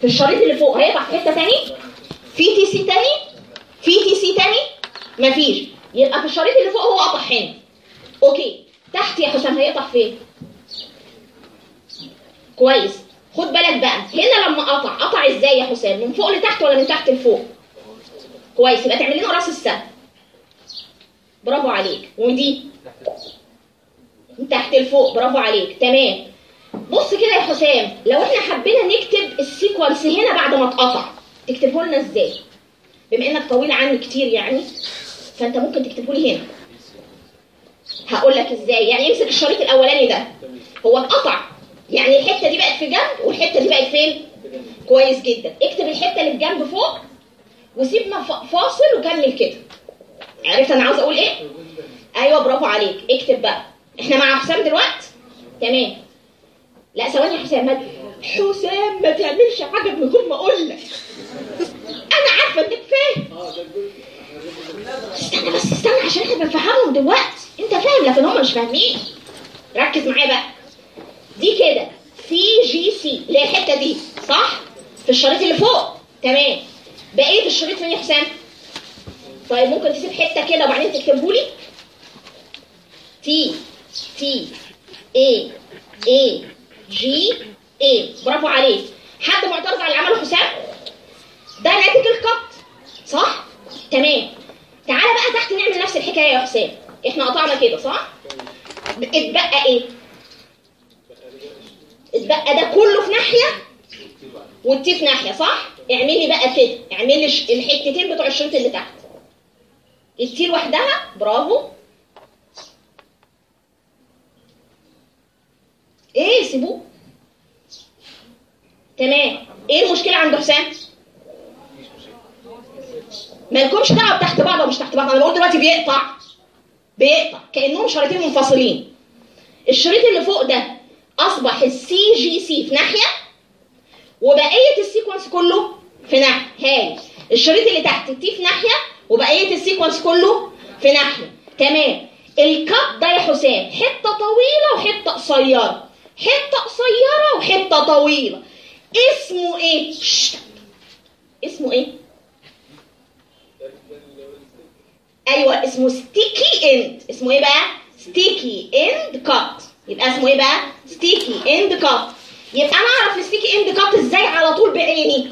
في الشريط اللي فوق هيقطع في حتة تاني. في TC تاني. في TC تاني. مفيش. يبقى في الشريط اللي فوق هو قطع هنا. okay. تحت يا حسام هيقطع فين؟ كويس. خد بالك بقى. هنا لما قطع قطع إزاي يا حسام؟ من فوق لتحت ولا من تحت لفوق؟ كويس. يبقى تعمل لنا راس السهم. برافو عليك. ودي من تحت لفوق. برافو عليك. تمام. بص كده يا حسام لو إحنا حبينا نكتب السيكونس هنا بعد ما اتقطع تكتبه لنا إزاي؟ بما انك طويل عني كتير يعني فانت ممكن تكتبه لي هنا. هقول لك إزاي يعني امسك الشريط الاولاني ده. هو اتقطع. يعني الحتة دي بقت في جنب والحتة دي بقت فين؟ كويس جدا. اكتب الحتة اللي في جنب فوق وسيب فاصل وكمل كده. عرفت أنا عاوز أقول إيه؟ أيوه برافو عليك. اكتب بقى. إحنا مع حسام دلوقتي تمام. لا ثواني يا حسام حسام ما تعملش حاجة من غير ما أقول لك. أنا عارفة إنك فاهم. استنى بس استنى عشان إحنا بنفهمهم دلوقتي. أنت فاهم لكن هم مش فاهمين. ركز معايا بقى. دي كده CGC اللي هي الحتة دي صح؟ في الشريط اللي فوق. تمام. بقيه الشريط فين يا حسام طيب ممكن تسيب حتة كده وبعدين تكتبه لي؟ تي تي اي اي جي اي برافو عليك. حد معترض على اللي عمله حسام ده ناتج الـ cut صح؟ تمام. تعالى بقى تحت نعمل نفس الحكاية يا حسام إحنا قطعنا كده صح؟ اتبقى إيه؟ اتبقى ده كله في ناحية والتي في ناحية صح؟ اعمل لي بقى كده. اعمل لي الحتتين بتوع الشريط اللي تحت. التي لوحدها؟ برافو. إيه سيبوه تمام. إيه المشكلة عند حسام؟ مالكمش دعوه تحت بعض ومش تحت بعض. أنا بقول دلوقتي بيقطع. بيقطع. كأنهم شريطين منفصلين. الشريط اللي فوق ده أصبح السي جي سي في ناحية وبقية الـ sequence كله في ناحية. هاي. الشريط اللي تحت الـ T في ناحية وبقية الـ sequence كله في ناحية. تمام. الـ cut ده يا حسام حتة طويلة وحتة قصيرة. حتة قصيرة وحتة طويلة. اسمه إيه. اسمه إيه؟ أيوه اسمه sticky end اسمه إيه بقى؟ sticky end cut يبقى اسمه إيه بقى؟ sticky end cut يبقى أنا اعرف الـ sticky end cut إزاي على طول بعيني.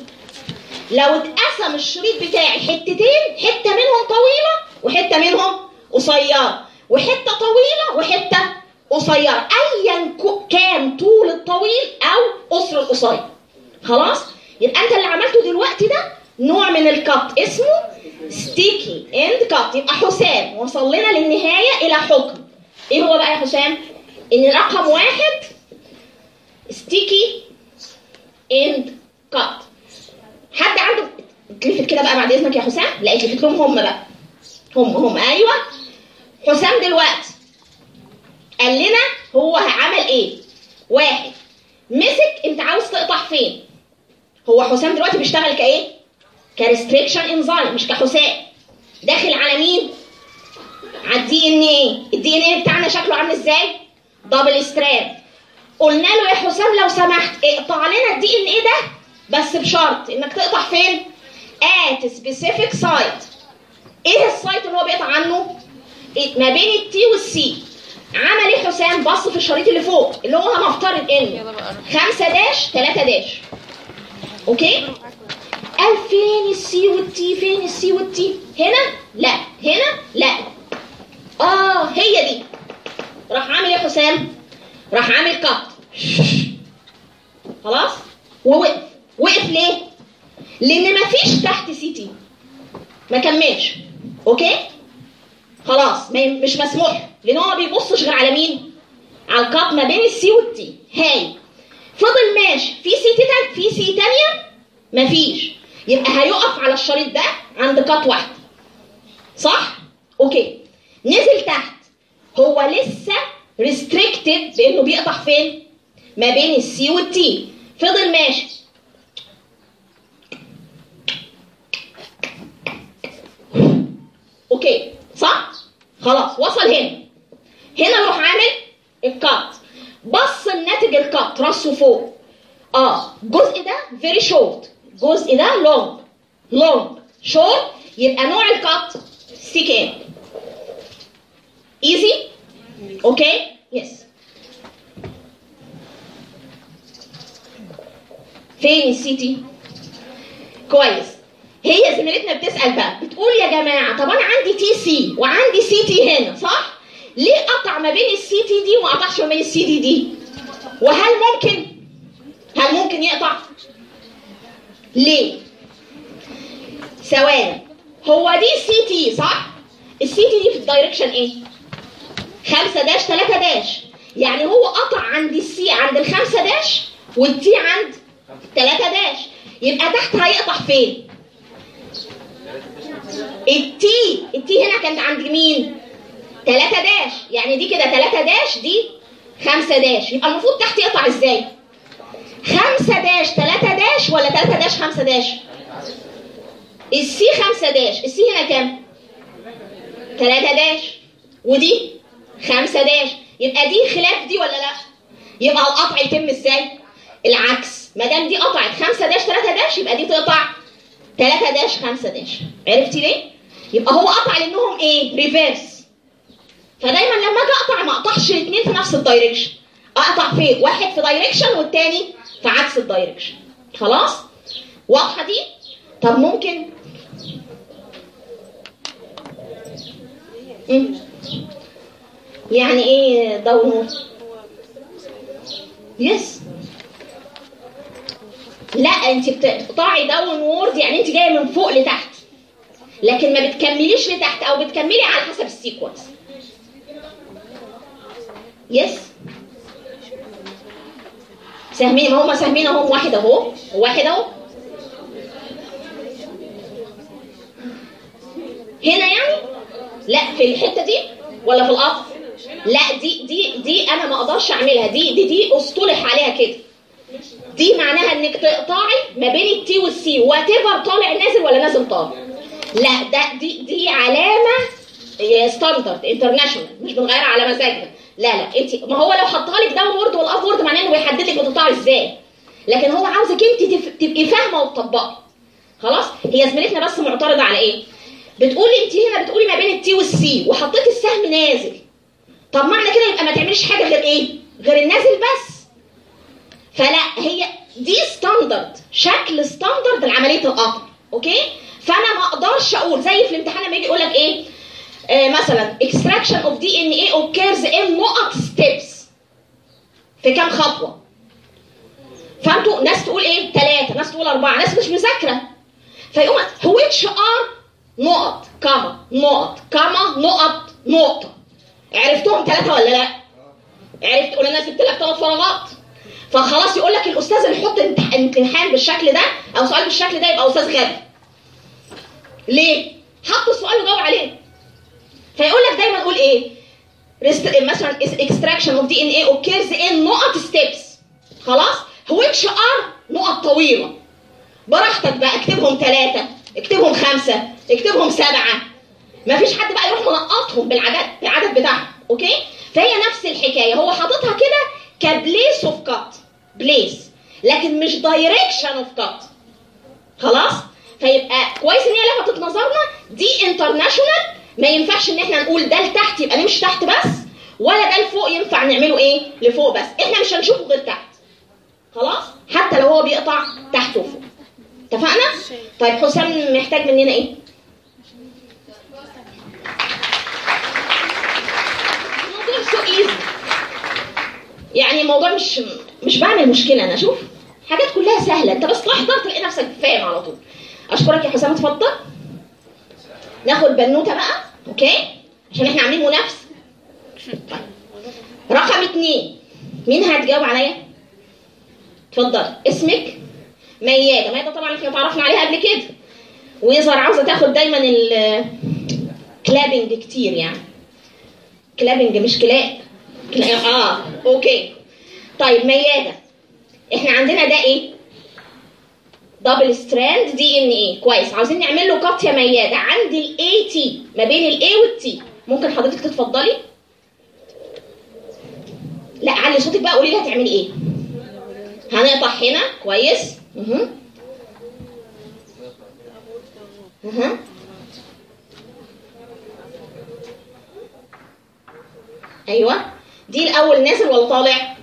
لو اتقسم الشريط بتاعي حتتين حتة منهم طويلة وحتة منهم قصيرة وحتة طويلة وحتة قصيره ايا كو- كان طول الطويل أو قصر القصير. خلاص؟ يبقى أنت اللي عملته دلوقتي ده نوع من الـ cut اسمه sticky end cut يبقى حسام وصل لنا للنهاية إلى حكم. إيه هو بقى يا حسام إن رقم واحد sticky end cut حد عنده اتلفت كده بقى بعد إذنك يا حسام؟ لا اتلفت لهم هم بقى. هم هم. أيوه. حسام دلوقتي قال لنا هو عمل إيه. واحد مسك انت عاوز تقطع فين؟ هو حسام دلوقتي بيشتغل كإيه؟ كـ restriction enzyme مش كحسام داخل على مين؟ على الـ DNA الـ DNA بتاعنا شكله عامل إزاي؟ double strand قلنا له يا حسام لو سمحت اقطع لنا الـ DNA ده بس بشرط انك تقطع فين؟ at specific site إيه الـ site اللي هو بيقطع عنه؟ ما بين الـ T والـ C عمل إيه حسام؟ بص في الشريط اللي فوق اللي هو هنفترض ان 5 dash 3 dash. Okay؟ قال فين السي والتي؟ فين السي والتي؟ هنا؟ لا. هنا؟ لا. آه هي دي. راح عامل إيه حسام؟ راح عامل cut خلاص؟ ووقف. وقف ليه؟ لأن مفيش تحت CT ما كملش. Okay؟ خلاص مش مسموح. لأن هو ما بيبصش غير على مين؟ على ال cut ما بين ال C وال T. هاي. فضل ماشي. في سي تي تاني؟ في سي تانية؟ مفيش. يبقى هيقف على الشريط ده عند cut واحدة صح؟ Okay. نزل تحت. هو لسه restricted بانه بيقطع فين؟ ما بين ال C وال T. فضل ماشي. أوكي. صح؟ خلاص وصل هنا. هنا يروح عامل الكات بص الناتج الكات راسه فوق. آه الجزء ده فيري شورت الجزء ده لونج لونج شورت يبقى نوع الكات ستيك اند ايزي أوكي يس فين السيتي كويس. هي زميلتنا بتسأل بقى بتقول يا جماعة طب أنا عندي TC وعندي CT هنا صح؟ ليه قطع ما بين ال CT دي وما قطعش ما بين ال CT دي وهل ممكن؟ هل ممكن يقطع؟ ليه؟ ثواني هو دي CT صح؟ ال CT دي في ال direction إيه؟ خمسة dash ثلاثة dash يعني هو قطع عند ال C عند الخمسة dash والتي عند ثلاثة داش يبقى تحت هيقطع فين؟ التي التي هنا كانت عند مين؟ ثلاثة داش. يعني دي كده ثلاثة داش دي خمسة داش. يبقى المفروض تحت يقطع إزاي؟ خمسة داش ثلاثة داش ولا ثلاثة داش خمسة داش؟ السي خمسة داش. السي هنا كام؟ ثلاثة داش. ودي خمسة dash. يبقى دي خلاف دي ولا لا؟ يبقى القطع يتم إزاي؟ العكس. ما دام دي قطعت خمسة dash ثلاثة dash يبقى دي تقطع ثلاثة dash خمسة dash. عرفتي ليه؟ يبقى هو قطع لأنهم إيه؟ reverse فدايما لما أجي أقطع ما أقطعش الاثنين في نفس ال direction أقطع فين واحد في direction والتاني في عكس ال direction خلاص؟ واضحة دي؟ طب ممكن؟ مم. يعني إيه down yes لا انت بتقطعي downward يعني انت جاية من فوق لتحت. لكن ما بتكمليش لتحت أو بتكملي على حسب ال sequence. Yes ساهمين ما هم ساهمين اهو واحد أهو وواحد أهو. هنا يعني؟ لا في الحتة دي ولا في القطر لا دي دي دي أنا ما أقدرش أعملها. دي دي دي اصطلح عليها كده. دي معناها إنك تقطعي ما بين ال T وال C whatever طالع نازل ولا نازل طالع. لا ده دي دي علامة standard international مش بنغيرها على مزاجنا. لا لا أنت ما هو لو حطها لك downward وال upward معناه إنه بيحدد لك بتقطعي إزاي. لكن هو عاوزك أنت. تبقي فاهمة وتطبقي. خلاص؟ هي زميلتنا بس معترضة على إيه؟ بتقولي أنت هنا بتقولي ما بين ال T وال C وحطيت السهم نازل. طب معنى كده يبقى ما تعمليش حاجة غير إيه؟ غير النازل بس. فلا هي دي standard شكل standard لعملية القطع okay؟ فأنا ما أقدرش أقول زي في الامتحان لما يجي يقول لك إيه؟ آه مثلا extraction of DNA occurs in نقط steps في كام خطوة؟ فأنتوا ناس تقول إيه؟ ثلاثة ناس تقول أربعة ناس مش مذاكرة. فيقوم which are نقط كما نقط كما نقط نقطة عرفتهم ثلاثة ولا لا؟ عرفت قول الناس جبت لك ثلاث فراغات. فخلاص يقول لك الأستاذ اللي يحط امتحان بالشكل ده أو سؤال بالشكل ده يبقى أستاذ غبي. ليه؟ حط السؤال وجاوب عليه. فيقول لك دايما قول إيه؟ مثلا extraction of DNA occurs in نقط steps. خلاص؟ which are نقط طويلة. براحتك بقى اكتبهم ثلاثة اكتبهم خمسة اكتبهم سبعة. ما فيش حد بقى يروح منقطهم بالعدد بالعدد بتاعهم okay؟ فهي نفس الحكاية. هو حاططها كده ك place of cut place لكن مش direction of cut خلاص؟ فيبقى كويس إن هي لفتت نظرنا. دي international ما ينفعش إن إحنا نقول ده لتحت يبقى نمشي تحت بس ولا ده لفوق ينفع نعمله إيه؟ لفوق بس. إحنا مش هنشوفه غير تحت. خلاص؟ حتى لو هو بيقطع تحت وفوق. اتفقنا؟ طيب حسام محتاج مننا إيه؟ الموضوع so easy يعني الموضوع مش مش بعمل مشكلة. أنا شوف حاجات كلها سهلة. أنت بس تحضر تلاقي نفسك فاهم على طول. أشكرك يا حسام اتفضل. ناخد بنوتة بقى أوكي؟ عشان إحنا عاملين منافسة. طيب. رقم اتنين. مين هتجاوب عليا؟ اتفضل. اسمك؟ ميادة. ميادة طبعا إحنا اتعرفنا عليها قبل كده. ويظهر عاوزة تاخد دايما الكلابنج كتير يعني. clapping مش clap آه okay. طيب ميادة. إحنا عندنا ده إيه؟ double strand DNA كويس. عاوزين نعمل له cut يا ميادة. عند ال AT ما بين ال A وال T ممكن حضرتك تتفضلي؟ لا علي صوتك بقى. قولي لي هتعملي إيه. هنقطع هنا. كويس. أها. أها. أيوه. دي الأول نازل ولا طالع؟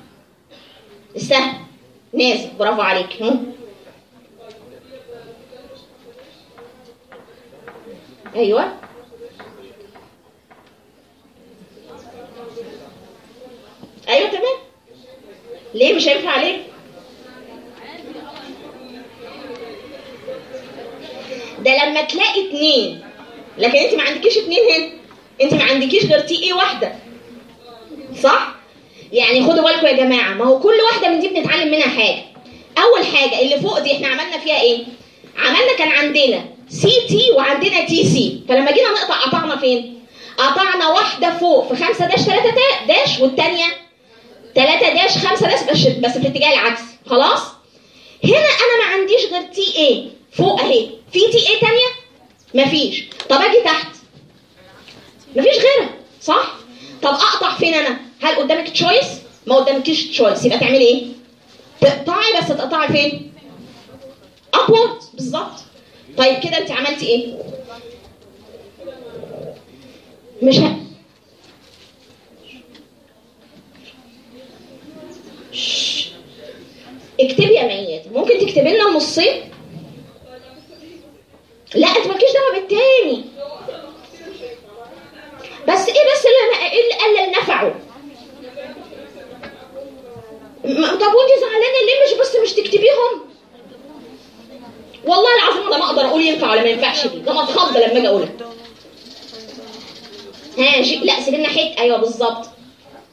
السهم نازل. برافو عليك. هم. أيوه. أيوه تمام. ليه مش هينفع عليه ده لما تلاقي اتنين لكن أنت ما عندكيش اتنين هنا. أنت ما عندكيش غير TA واحدة. صح؟ يعني خدوا بالكم يا جماعة ما هو كل واحدة من دي بنتعلم منها حاجة. أول حاجة اللي فوق دي إحنا عملنا فيها إيه؟ عملنا كان عندنا سي تي وعندنا تي سي فلما جينا نقطع قطعنا فين؟ قطعنا واحدة فوق في 5 dash 3 dash والثانيه 3 dash 5 dash بس بس في الاتجاه العكسي خلاص؟ هنا أنا ما عنديش غير TA فوق أهي. في TA ثانية مفيش. طب أجي تحت. مفيش غيرها. صح؟ طب أقطع فين أنا؟ هل قدامك تشويس ما قدامكيش تشويس يبقى تعملي إيه؟ تقطعي بس تقطعي فين؟ upward بالظبط. طيب كده انت عملتي إيه؟ مش ه... اكتبي يا ميات ممكن تكتبي لنا النصين لا انت مالكيش دعوة بالتاني. بس إيه بس اللي أنا إيه اللي نفعه؟ طب وانت زعلانة ليه؟ مش بس مش تكتبيهم. والله العظيم أنا ما أقدر أقول ينفع ولا ما ينفعش دي. ده ما اتخض لما أجي أقولها. ها جي لا سيب لنا حتة. أيوه بالظبط.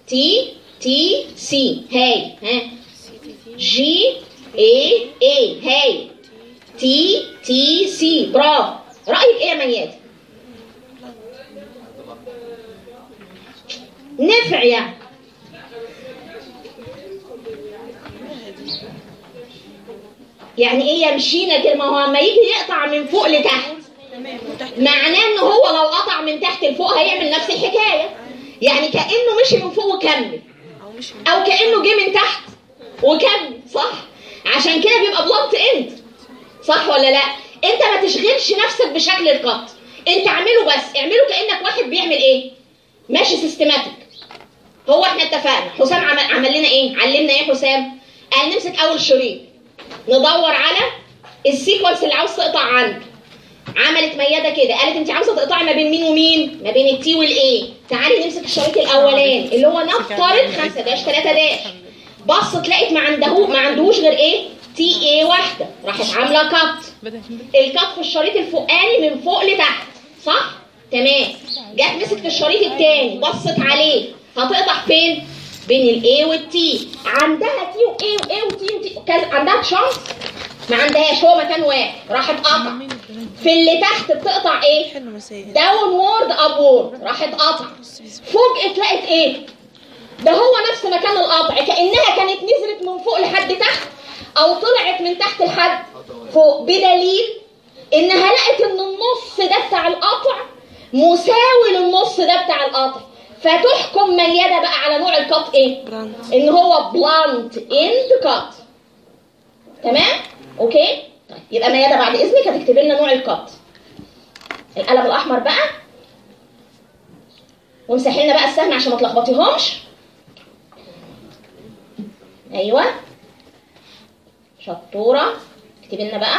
تي تي سي هاي. ها. جي اي اي هاي. تي تي سي برافو. رأيك إيه يا مياد؟ نفع يعني يعني إيه يمشينا كده؟ ما هو لما يجي يقطع من فوق لتحت. معناه ان هو لو قطع من تحت لفوق هيعمل نفس الحكاية. يعني كأنه مشي من فوق وكمل. أو كأنه جه من تحت وكمل صح؟ عشان كده بيبقى blunt end صح ولا لا؟ أنت ما تشغلش نفسك بشكل ال cut أنت اعمله بس. اعمله كأنك واحد بيعمل إيه؟ ماشي systematic هو إحنا اتفقنا. حسام عمل, عمل لنا إيه؟ علمنا إيه حسام؟ قال نمسك أول شريط. ندور على ال sequence اللي عاوز تقطع عنده عملت ميادة كده. قالت انت عاوزة تقطعي ما بين مين ومين؟ ما بين ال T وال A. تعالي نمسك الشريط الأولاني اللي هو نفترض 5 dash 3 dash. بصت لقيت ما عنده ما عندهوش غير إيه؟ TA واحدة. راحت عاملة cut ال cut في الشريط الفوقاني من فوق لتحت. صح؟ تمام. جت مسكت الشريط الثاني بصت عليه. هتقطع فين؟ بين ال A وال T عندها تي واي واي وتي وتي كذا عندها chance ما عندهاش. هو مكان واحد. راحت قطع. في اللي تحت بتقطع إيه؟ downward upward راحت قطع. فوجئت لقت إيه؟ ده هو نفس مكان القطع. كأنها كانت نزلت من فوق لحد تحت أو طلعت من تحت لحد فوق. بدليل إنها لقت إن النص ده بتاع القطع مساوي للنص ده بتاع القطع. فتحكم ميادة بقى على نوع ال cut إيه؟ blunt إن هو blunt end cut تمام؟ أوكي؟ طيب يبقى ميادة بعد إذنك هتكتب لنا نوع الكات القلم الأحمر بقى. وامسحي لنا بقى السهم عشان ما تلخبطيهمش. أيوه. شطورة. اكتبي لنا بقى.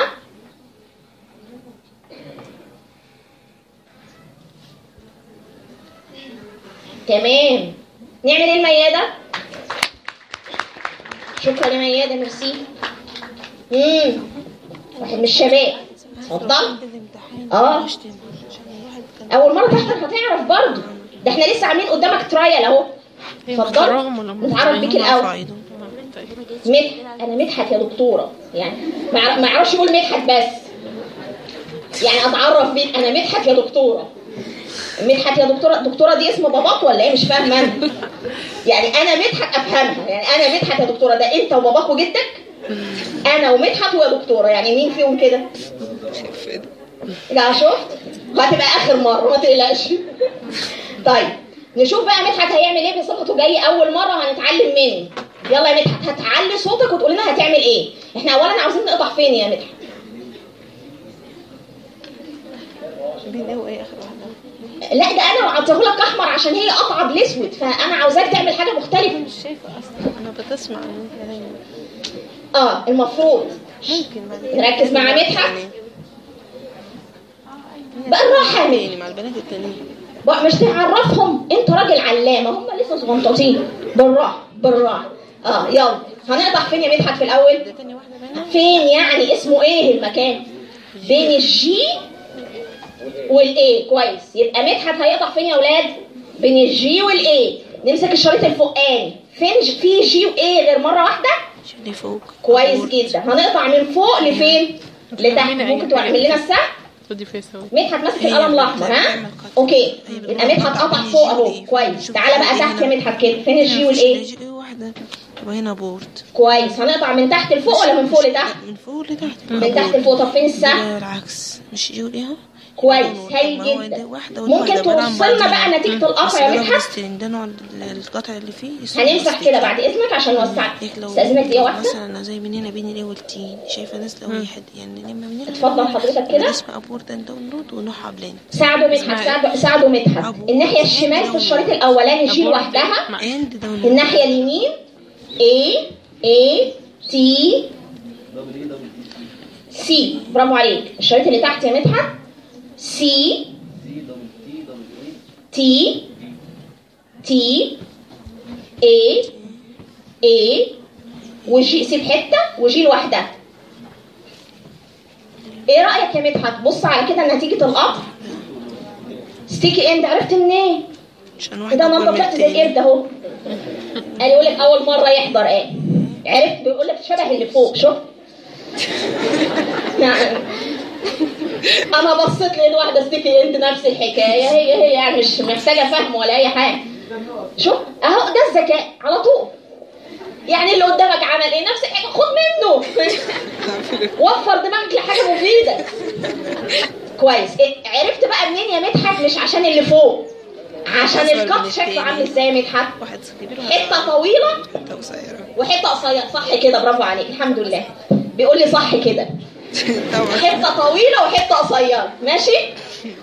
تمام. نعمل إيه الميادة؟ شكرا يا ميادة ميرسي. امم واحد من الشباب. اتفضل. آه. أول مرة تحضر هتعرف برضه ده إحنا لسه عاملين قدامك ترايل أهو. اتفضل. نتعرف بيك الأول. مدح أنا مدحت يا دكتورة. يعني ما يعرفش يقول مدحت بس. يعني أتعرف بيك. أنا مدحت يا دكتورة. مدحت يا دكتورة؟ دكتورة دي اسم باباك ولا إيه؟ مش فاهمة أنا. يعني أنا مدحت أفهمها. يعني أنا مدحت يا دكتورة ده أنت وباباك وجدك؟ أنا ومدحت ويا دكتورة. يعني مين فيهم كده؟ لا شفت؟ وهتبقى آخر مرة ما تقلقش. طيب نشوف بقى مدحت هيعمل إيه بصفته جاي أول مرة هنتعلم منه. يلا يا مدحت هتعلي صوتك وتقول لنا هتعمل إيه. إحنا اولا عاوزين نقطع فين يا مدحت؟ بين إيه آخر لا ده أنا وعطيه لك أحمر عشان هي قطعة بالأسود فأنا عاوزاك تعمل حاجة مختلفة. مش شايفة أصلا. أنا بتسمع آه المفروض. ممكن نركز مع مدحت. بالراحه يا مدحت يعني مع البنات التانيين. بقى مش تعرفهم. أنت راجل علامة. هم لسه صغنطاطين بالراحة بالراحة. آه يلا. هنقطع فين يا مدحت في الأول؟ فين يعني؟ اسمه إيه المكان؟ بين الجي؟ والاي كويس. يبقى مدحت هيقطع فين يا أولاد بين الجي والاي نمسك الشريط الفوقاني فين في جي واي غير مرة واحدة؟ فوق. كويس. جدا. هنقطع من فوق لفين؟ لتحت. ممكن تعمل لنا السهم؟ مدحت ماسك القلم الأحمر ها. أوكي. يبقى مدحت قطع فوق أهو. كويس. تعالى بقى تحت يا مدحت كده. فين الجي والايه واحدة. يبقى هنا بورت كويس. هنقطع من تحت لفوق ولا من فوق لتحت؟ من فوق لتحت. من تحت لفوق. طب فين السهم؟ العكس مش والايه اهو كويس. هايل جدا. ممكن توصلنا بقى. نتيجة القطع يا مدحت ده نوع ال- القطع اللي فيه هنمسح. كده بعد إذنك عشان نوسع استأذنك دقيقة واحدة. مثلا زي من هنا بين الايه والتين. شايفة ناس لو واحد يعني نلم من هنا اتفضل حضرتك كده. اسم ابورت اند داونلود ونوعها بلين ساعدوا مدحت ساعدوا مدحت. الناحية الشمال في الشريط الأولاني جي أبو. لوحدها الناحية اليمين A A T C. برافو عليك. الشريط اللي تحت يا مدحت. C. T. T. A. A. وجي سيب حتة وجي لوحدها إيه رأيك يا مدحت؟ بص على كده نتيجة القطع ستيكي اند عرفت منين؟ كده أنا طلعت زي. القرد اهو. قال يقول لك أول مرة يحضر إيه؟ عرفت؟ بيقول لك شبه اللي فوق شوف أنا بصيت لقيت واحدة ستيكي انت نفس الحكاية. هي هي يعني مش محتاجة فهم ولا أي حاجة. شوف أهو ده الذكاء على طول. يعني اللي قدامك عمل إيه؟ نفس الحاجة خد منه. وفر دماغك لحاجة مفيدة. كويس. إيه، عرفت بقى منين يا مدحت؟ مش عشان اللي فوق. عشان الكف شكله. عامل إزاي يا مدحت؟ حتة طويلة. وحتة قصيرة. صح كده. برافو عليك. الحمد لله. بيقول لي صح كده. حتة طويلة وحتة قصيرة ماشي؟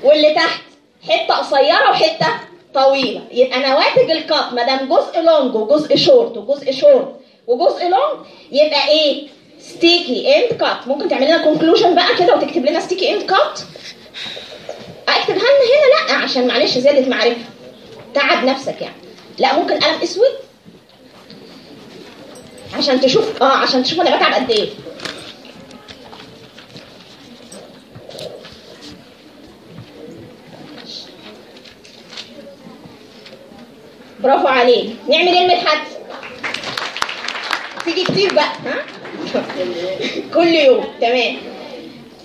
واللي تحت حتة قصيرة وحتة طويلة. يبقى نواتج ال cut ما دام جزء long وجزء شورت وجزء شورت وجزء long يبقى إيه؟ sticky end cut ممكن تعمل لنا conclusion بقى كده وتكتب لنا sticky end cut اكتبها لنا هنا لأ؟ عشان معلش زياده معرفة. تعب نفسك يعني. لأ ممكن قلم أسود؟ عشان تشوف آه عشان تشوف أنا بتعب قد إيه. برافو عليك. نعمل إيه المدحت تيجي كتير بقى. ها؟ كل يوم. تمام.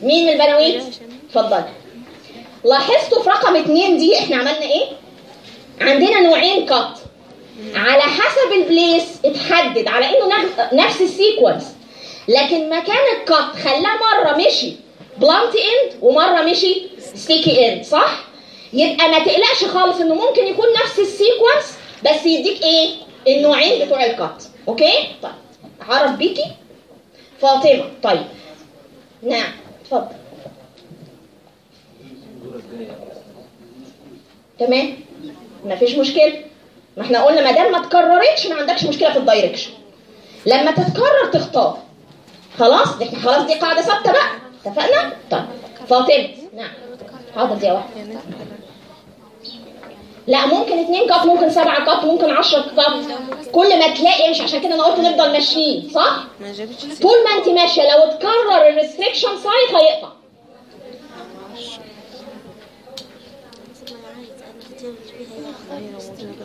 مين من البناويت اتفضل. لاحظتوا في رقم اتنين دي إحنا عملنا إيه؟ عندنا نوعين cut على حسب ال place اتحدد على انه نف- نفس ال sequence. لكن مكان ال cut خلاه مرة مشي. blunt end ومرة مشي sticky end صح؟ يبقى ما تقلقش خالص إنه ممكن يكون نفس ال sequence بس يديك إيه؟ النوعين بتوع ال cut. Okay؟ طيب. عرف بيكي. فاطمة. طيب. نعم. اتفضل. تمام. مفيش مشكلة. ما إحنا قلنا ما دام ما اتكررتش ما عندكش مشكلة في الدايركشن. لما تتكرر تختار. خلاص؟ إحنا خلاص دي قاعدة ثابتة بقى. اتفقنا؟ طيب. فاطمة. نعم. حاضر دي واحدة لا ممكن اتنين cut ممكن سبعة cut ممكن عشرة cut كل ما تلاقي مش عشان كده أنا قلت نفضل ماشيين صح. طول ما انت ماشية لو اتكرر ال restriction site هيقطع.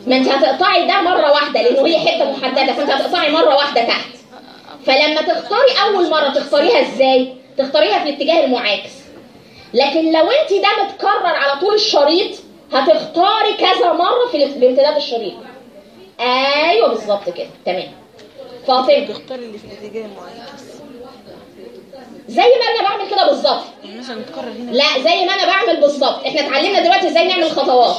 ما انت هتقطعي ده مرة واحدة لأنه هي حتة محددة فأنت هتقطعي مرة واحدة تحت. فلما تختاري أول مرة تختاريها إزاي؟ تختاريها في الاتجاه المعاكس. لكن لو انت ده متكرر على طول الشريط هتختاري كذا مرة في الام- بامتداد الشريط أيوه بالظبط كده. تمام. فاطمة. تختار اللي في الاتجاه المعاكس زي ما أنا بعمل كده بالظبط. يعني مثلا تكرر هنا. لا زي ما أنا بعمل بالظبط. إحنا اتعلمنا دلوقتي إزاي نعمل خطوات.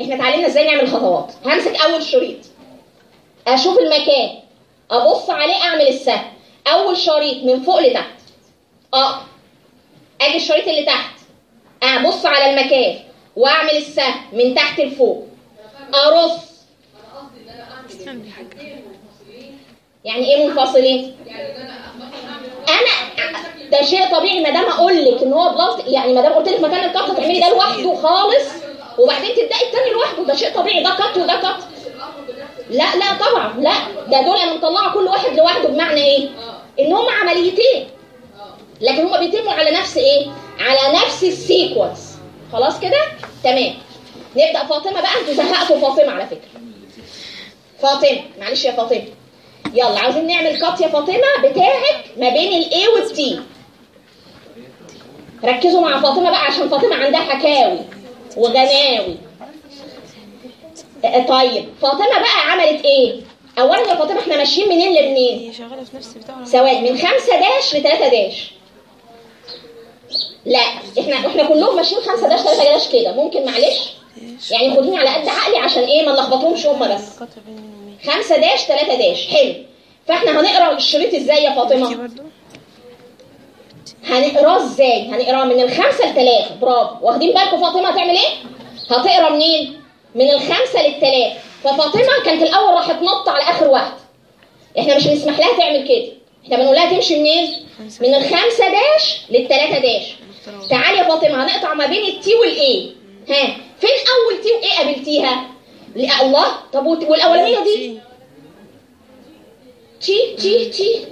إحنا اتعلمنا إزاي نعمل خطوات. همسك أول شريط. أشوف المكان. أبص عليه أعمل السهم. أول شريط من فوق لتحت. آه آجي الشريط اللي تحت. أبص على المكان وأعمل السهم من تحت لفوق. أرص. يعني إيه منفصلين؟ أنا ده شيء طبيعي. ما دام أقول لك إن هو بلاط يعني ما دام قلت لك مكان الكات تعملي ده لوحده خالص وبعدين تبدأي التاني لوحده. ده شيء طبيعي. ده cut وده cut لا لا طبعا. لا ده دول أنا مطلعة كل واحد لوحده. بمعنى إيه؟ إن هم عمليتين. لكن هم بيتموا على نفس إيه؟ على نفس ال sequence خلاص كده؟ تمام. نبدأ فاطمة بقى. أنتوا زهقتوا فاطمة على فكرة. فاطمة. معلش يا فاطمة. يلا عاوزين نعمل cut يا فاطمة بتاعك ما بين ال A وال T ركزوا مع فاطمة بقى عشان فاطمة عندها حكاوي وغناوي. آه، طيب. فاطمة بقى عملت إيه؟ اولا يا فاطمة إحنا ماشيين منين لمنين؟ هي شغالة في نفس البتاع ولا سواد من خمسة داش لتلاتة داش. لا إحنا إحنا كلهم ماشيين خمسة داش تلاتة داش كده. ممكن معلش؟ يعني خديني على قد عقلي عشان إيه ما نلخبطهمش هما بس. خمسة داش تلاتة داش. حلو. فاحنا هنقرأ الشريط إزاي يا فاطمة؟ هنقراه إزاي؟ هنقراه من الخمسة لتلاتة. برافو. واخدين بالكم فاطمة هتعمل إيه؟ هتقرأ منين؟ من الخمسة للتلاتة. ففاطمة كانت الأول راح تنط على آخر واحدة. إحنا مش بنسمح لها تعمل كده. إحنا بنقول لها تمشي منين. من الخمسة dash للتلاتة dash. تعالي يا فاطمة هنقطع ما بين ال T وال A ها فين أول T و A قابلتيها؟ لأ الله. طب والأولانية دي؟ T. T T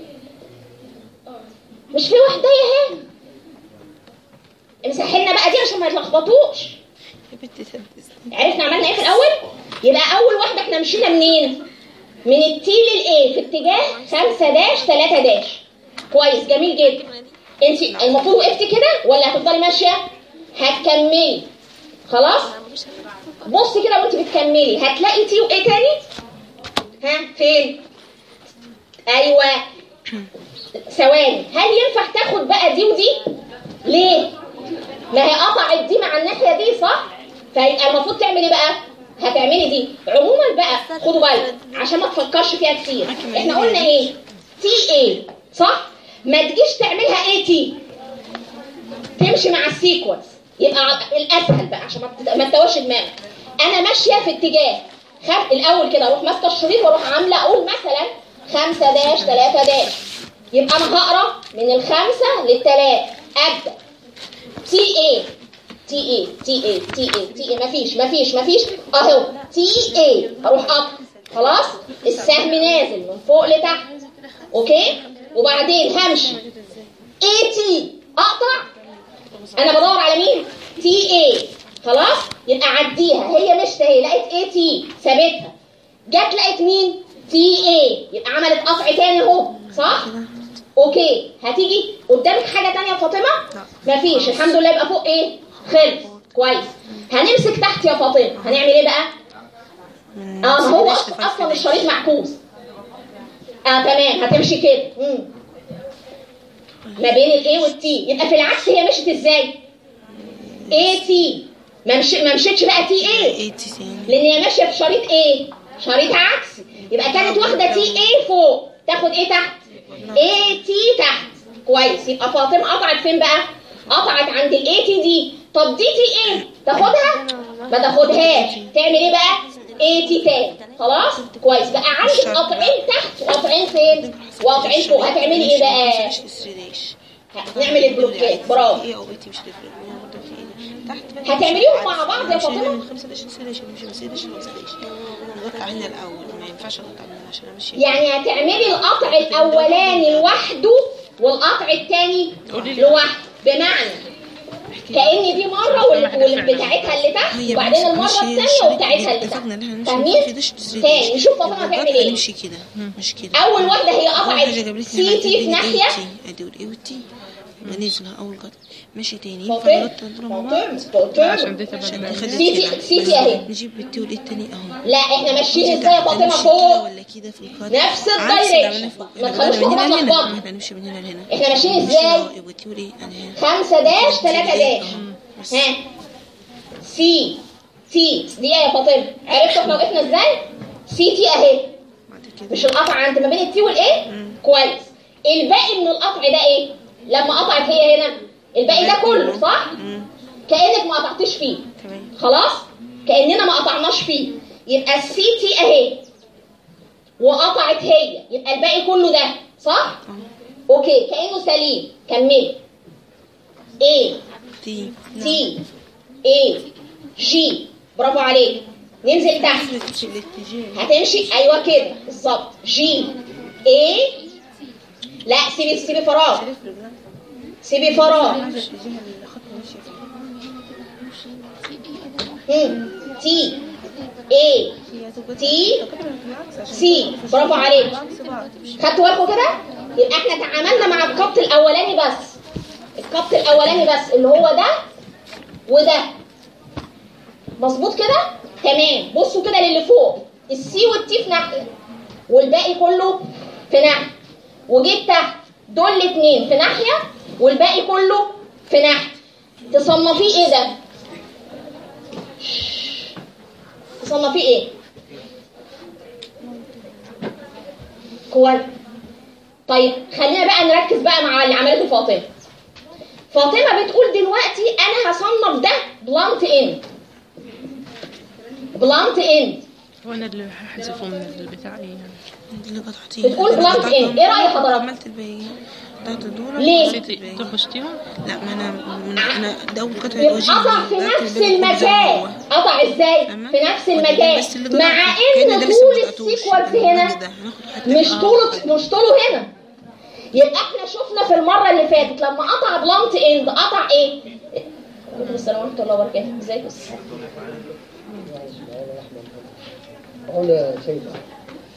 مش في واحدة اهي امسحي بقى دي عشان ما يتلخبطوش. يا عرفنا عملنا إيه في الأول؟ يبقى أول واحدة إحنا مشينا منين؟ من ال T لل A؟ في اتجاه 5 dash 3 dash. كويس جميل جدا. انت المفروض وقفتي كده ولا هتفضلي ماشية؟ هتكملي. خلاص؟ بصي كده وانت بتكملي. هتلاقي T و A تاني؟ ها فين؟ أيوه. ثواني. هل ينفع تاخد بقى دي ودي؟ ليه؟ ما هي قطعت دي مع الناحية دي صح؟ فيبقى المفروض تعملي بقى؟ هتعملي دي. عموما بقى خدوا بالك عشان ما تفكرش فيها كتير. إحنا قلنا إيه؟ T A صح؟ ما تجيش تعملها A T تمشي مع ال sequence يبقى الأسهل بقى عشان ما تت- ما تتوهش دماغك. أنا ماشية في اتجاه. خم... الأول كده أروح ماسكة الشريط وأروح عاملة أقول مثلا 5 dash 3 dash. يبقى أنا هقرأ من الخمسة للثلاثه أبدأ. T A T A T A T A T A مفيش مفيش مفيش اهو T A أروح قطع خلاص؟ السهم نازل من فوق لتحت. okay؟ وبعدين همشي. A T أقطع. أنا بدور على مين؟ T A خلاص؟ يبقى عديها. هي مشت أهي. لقيت A T سابتها. جت لقيت مين؟ T A يبقى عملت قطع تاني أهو. صح؟ okay. هتيجي قدامك حاجة تانية يا فاطمة؟ مفيش الحمد لله يبقى فوق إيه؟ خلص كويس. هنمسك تحت يا فاطمة. هنعمل إيه بقى؟ آه ما هو أصلا. الشريط معكوس. آه تمام هتمشي كده. مم. ما بين ال A وال T. يبقى في العكس هي مشت إزاي؟ A T؟ ما مش ما مشيتش بقى T A إيه لأن هي ماشية في شريط إيه؟ شريط عكسي يبقى كانت واخدة T A فوق. تاخد إيه تحت؟ A T تحت. كويس. يبقى فاطمة قطعت فين بقى؟ قطعت عند ال A T دي. طب دي T A؟ تاخدها؟ ما تاخدهاش. تعمل إيه بقى؟ A T تاني؟ خلاص؟ كويس. بقى عندك قطعين تحت. وقطعين فين؟ وقطعين فوق. هتعملي إيه بقى؟ هنعمل البلوكات. برافو. إيه إيه؟ هتعمليهم مع بعض يا فاطمة؟ من مش نقطع هنا الأول. ما ينفعش اقطع من هنا عشان امشي يعني هتعملي القطع الأولاني لوحده والقطع الثاني لوحده. بمعنى كأن دي مرة وال- والبتاعتها اللي تحت وبعدين الثانية الشريط وبتاعتها اللي تحت فاهمين؟ تاني. نشوف يبقى هتعمل إيه نمشي كده مش كده أول واحدة هي قطعت سي تي في هنا ناحية ادي والاي والتي نزلها اول قطع ماشي تاني. فغلطت اضرب فاطمة. عشان فاطمة نخلي سي تي- كده. سي تي أهي. نجيب التي التاني أهو. لا إحنا ماشيين نمشي إزاي يا نمشي فوق. ولا كده في القطع نفس الدايركشن. ما تخلوش من هنا. تلخبط. إحنا هنمشي من هنا لهنا. إحنا ماشيين نمشي إزاي؟ يبقى تي أنا هنا. خمسة داش ثلاثة داش. أهو. بس. ها. C T دي يا فاطمة. عرفتوا إحنا وقفنا إزاي؟ C T اهي مش القطع عند ما بين ال T وال A. كويس. الباقي من القطع ده إيه؟ لما قطعت هي هنا. الباقي ده كله صح. كأنك ما قطعتش فيه. خلاص؟ كأننا ما قطعناش فيه. يبقى ال C T اهي وقطعت هي. يبقى الباقي كله ده صح؟ أوكي. كأنه سليم. كملي A. تي تي A. جي برافو عليك. ننزل تحت. هتمشي؟ أيوه كده. بالظبط. جي A. لا سيبي سيبي فراغ. سيبي فراغ الخط. تي هتبقى تي سي برافو عليك. خدتوا بالكم كده؟ يبقى إحنا تعاملنا مع القبط الاولاني بس. القبط الاولاني بس اللي هو ده وده. مظبوط كده؟ تمام. بصوا كده للي فوق. السي والتي في ناحية. والباقي كله في ناحية. وجيت تحت. دول الاثنين في ناحية والباقي كله في ناحية. تصنفيه إيه ده؟ تصنفيه إيه؟ كويس طيب خلينا بقى نركز بقى مع اللي عملته فاطمة. فاطمة بتقول دلوقتي أنا هصنف ده blunt end blunt end وأنا اللي هحذفه من البتاع إيه؟ يعني اللي قطعتيه بتقول blunt end إيه؟ راي حضرتك؟ عملت الباقي قطعت دول ليه؟ نسيتي تخشتيهم لا ما أنا من أنا ده أول قطعة وجهي قطع في نفس. المكان. قطع إزاي؟ في نفس المكان. مع إن طول. السيكونس هنا. مش. طوله مش طوله هنا. يبقى إحنا شفنا في المرة اللي فاتت لما قطع بلانت اند قطع إيه؟ عليكم السلام ورحمة الله وبركاته. إزيك يا أستاذ؟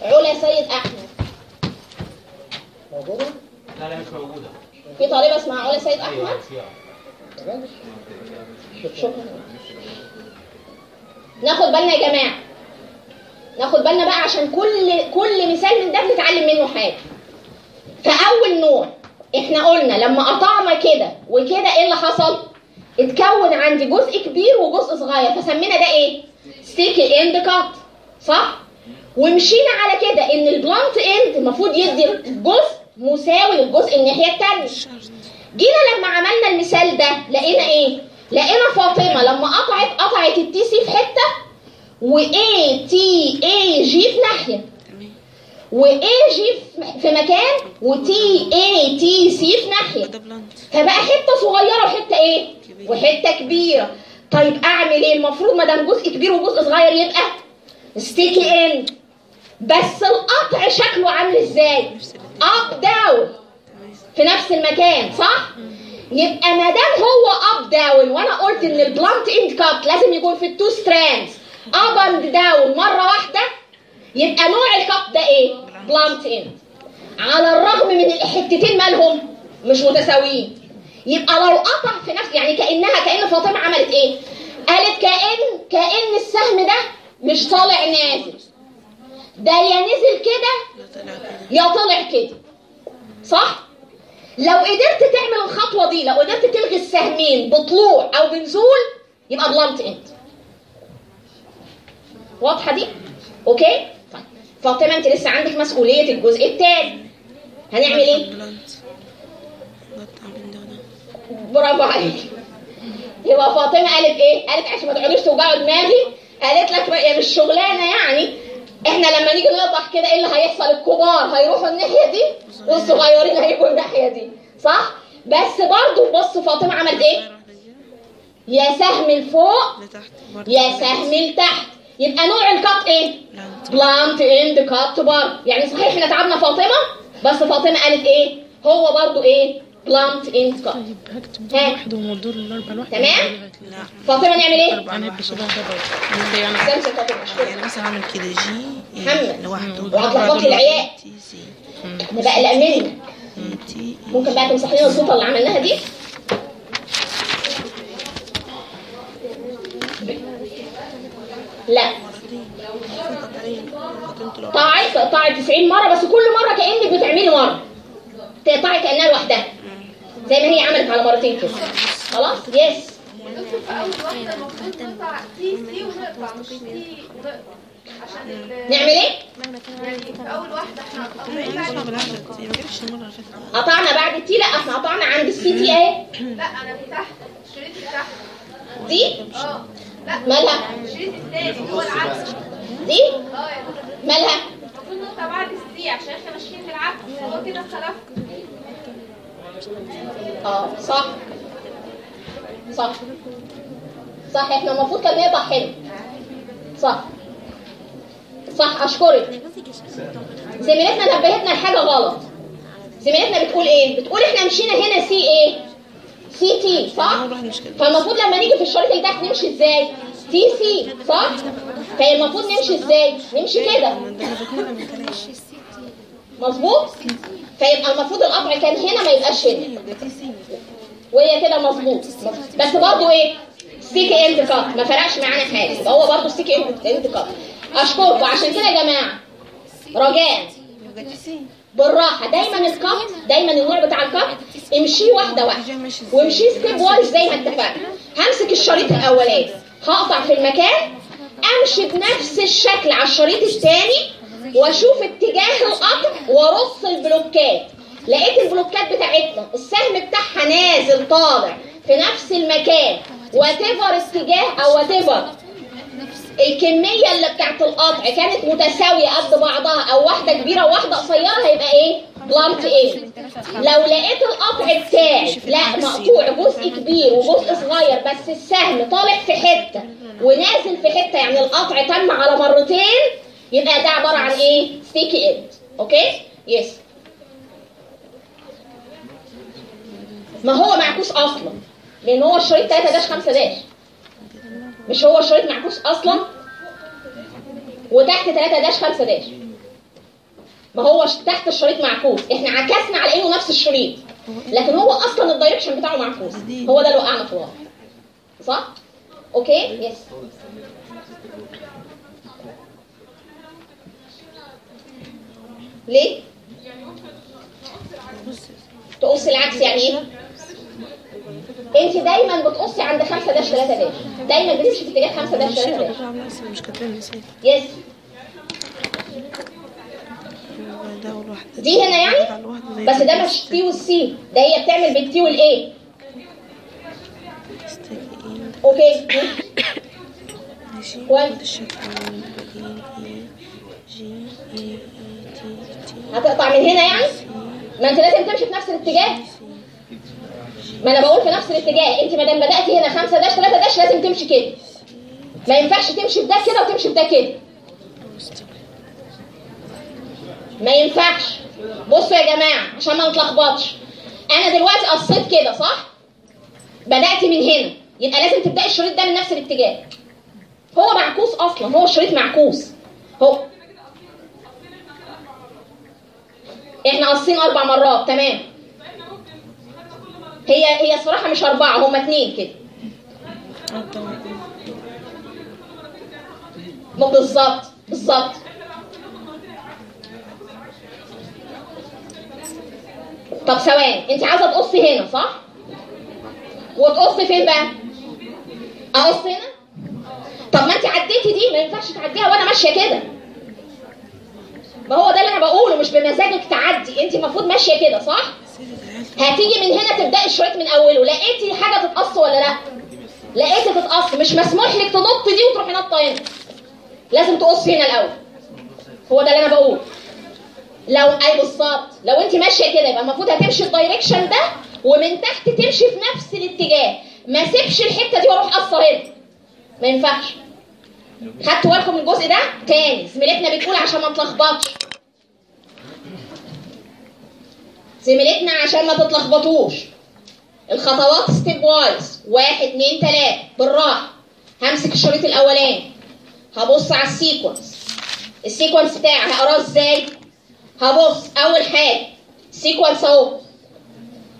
علا سيد أحمد. موجودة؟ لا لا مش موجودة. في طالبة اسمها علا سيد أحمد؟ فيها تمام؟ شكرا ناخد بالنا يا جماعة. ناخد بالنا بقى عشان كل كل مثال من ده بنتعلم منه حاجة. فاول نوع إحنا قلنا لما قطعنا كده وكده إيه اللي حصل؟ اتكون عندي جزء كبير وجزء صغير فسمينا ده إيه؟ sticky end cut صح؟ ومشينا على كده إن ال blunt end المفروض يدي جزء مساوي للجزء الناحية الثانية جينا لما عملنا المثال ده لقينا إيه؟ لقينا فاطمة لما قطعت قطعت ال T C في حتة و A T A G في ناحية. تمام و A G في مكان و T A T C في blunt فبقى حتة صغيرة وحتة إيه؟ كبيرة. وحتة كبيرة. طيب أعمل إيه؟ المفروض ما دام جزء كبير وجزء صغير يبقى sticky end بس القطع شكله عامل إزاي. up down في نفس المكان صح؟ يبقى ما دام هو up down وأنا قلت إن ال blunt end cut لازم يكون في ال two strands up and down مرة واحدة. يبقى نوع ال cut ده إيه؟ blunt end على الرغم من الحتتين مالهم مش متساويين. يبقى لو قطع في نفس يعني كأنها كأن فاطمة عملت إيه؟ قالت كان كأن السهم ده مش طالع نازل. ده يا نزل كده يا طلع كده. صح؟ لو قدرت تعمل الخطوة دي لو قدرت تلغي السهمين بطلوع أو بنزول يبقى blunt end واضحة دي؟ okay؟ طيب. فاطمة أنت لسه عندك مسؤولية الجزء الثاني هنعمل إيه؟ برافو عليك. يبقى فاطمة قالت إيه؟ قالت عشان ما تقعدوش توجعوا دماغي قالت لك بقى مش شغلانة يعني. إحنا لما نيجي نقطع كده إيه اللي هيحصل؟ الكبار هيروحوا الناحية دي والصغيرين هيجوا الناحية دي صح؟ بس برضو بص فاطمة عملت إيه؟ يا سهم لفوق يا سهم لتحت. يبقى نوع الكات إيه؟ بلانت اند كات بار يعني صحيح إحنا تعبنا فاطمة بس فاطمة قالت إيه؟ هو برضو إيه؟ بلانت اند كات طيب هكتب. دول واحد ومدور الأربع لوحده تمام؟ لا فاطمة نعمل إيه؟ أنا ما بحبش ده فاطمه. يعني مثلا اعمل كده جي. محمد. لوحده وهتلخبطي العيال. إحنا بقى تي ممكن بقى تمسح لنا الزوطة اللي عملناها دي. لا. طاعت طاعت 90 مرة بس كل مرة كأنك بتعملي مرة. تقطعي كأنها لوحدها. زي ما هي عملت على مرتين كده خلاص يس تي تي نعمل إيه؟ اول واحدة إحنا قطعنا بعد التي لا إحنا قطعنا عند السي تي اهي لا أنا في تحت الشريط تحت دي آه لا مالها؟ الشريط الثاني هو العكس دي آه مالها؟ المفروض نقطع بعد السي عشان إحنا ماشيين في العكس هو كده خلف آه صح. صح. صح إحنا المفروض كان يقطع حلو. صح. صح أشكرك. زميلتنا نبهتنا لحاجه غلط. زميلتنا بتقول إيه؟ بتقول إحنا مشينا هنا C إيه؟ C T صح؟ فالمفروض لما نيجي في الشريط اللي تحت نمشي إزاي؟ T C صح؟ فالمفروض نمشي إزاي؟ نمشي كده. مظبوط؟ فيبقى المفروض القطع كان هنا ما يبقاش هنا. وهي كده مظبوط. بس برضه إيه؟ sticky end cut. ما فرقش معانا حاجة. يبقى هو برضه sticky end cut. أشكركم. عشان كده يا جماعة رجاء. بالراحة. دايما ال cut دايما النوع بتاع ال cut امشيه واحدة واحدة. وامشيه stepwise زي ما اتفقنا. همسك الشريط الأولاني. هقطع في المكان أمشي بنفس الشكل على الشريط الثاني واشوف اتجاه القطع وأرص البلوكات. لقيت البلوكات بتاعتنا. السهم بتاعها نازل طالع في نفس المكان. whatever اتجاه أو whatever الكمية اللي بتاعت القطع كانت متساوية قد بعضها. أو واحدة كبيرة وواحدة قصيرة هيبقى إيه؟ blunt إيه؟ لو لقيت القطع بتاعي لا مقطوع. جزء كبير وجزء صغير بس السهم طالع في حتة ونازل في حتة. يعني القطع تم على مرتين يبقى ده عبارة عن إيه؟ sticky end okay؟ yes ما هو معكوس أصلا. لأن هو الشريط 3 داش 5 داش مش هو الشريط معكوس أصلا؟ وتحت 3 داش 5 داش ما هو تحت الشريط معكوس. إحنا عكسنا على إنه نفس الشريط. لكن هو أصلا ال direction بتاعه معكوس. هو ده اللي وقعنا في الواقع صح؟ okay yes ليه؟ تقص العكس يعني إيه؟ أنت دايما بتقصي عند 5 داش 3 داش. دايما بتمشي في اتجاه 5 داش 3 داش. مش كاتبين نسيت يس دي هنا يعني؟ بس ده مش تي والسي ده هي بتعمل بالتي والاي أوكي ماشي. هتقطع من هنا يعني؟ ما انت لازم تمشي في نفس الاتجاه. ما أنا بقول في نفس الاتجاه. انت ما دام بدأتي هنا 5 داش 3 داش لازم تمشي كده. ما ينفعش تمشي بده كده وتمشي بده كده. ما ينفعش. بصوا يا جماعة عشان ما نتلخبطش. أنا دلوقتي قصيت كده صح؟ بدات من هنا. يبقى لازم تبدأي الشريط ده من نفس الاتجاه. هو معكوس أصلا. هو الشريط معكوس. هو إحنا قاصين أربع مرات تمام؟ هي هي صراحة مش أربعة هما اتنين كده. بالظبط بالظبط. طب ثواني أنت عايزة تقصي هنا صح؟ وتقصي فين بقى؟ أقص هنا؟ طب ما أنت عديتي دي ما ينفعش تعديها وأنا ماشية كده. ما هو ده اللي أنا بقوله مش بمزاجك تعدي. انت المفروض ماشية كده صح؟ هتيجي من هنا تبدأي الشريط من أوله. لقيتي حاجة تتقص ولا لأ؟ لقيتي تتقص. مش مسموح لك تنط دي وتروحي نطه هنا لازم تقصي هنا الأول. هو ده اللي أنا بقوله. لو أي بالظبط. لو انت ماشية كده يبقى المفروض هتمشي الدايركشن ده ومن تحت تمشي في نفس الاتجاه. ما سيبش الحتة دي وأروح قصة هنا. ما ينفعش. خدتوا بالكم من الجزء ده تاني. زميلتنا بتقول عشان ما تلخبطش. زميلتنا عشان ما تتلخبطوش. الخطوات stepwise واحد اتنين تلاتة. بالراحة. همسك الشريط الأولاني. هبص على ال sequence ال sequence بتاعي هقراه إزاي؟ هبص. أول حاجة. sequence أهو.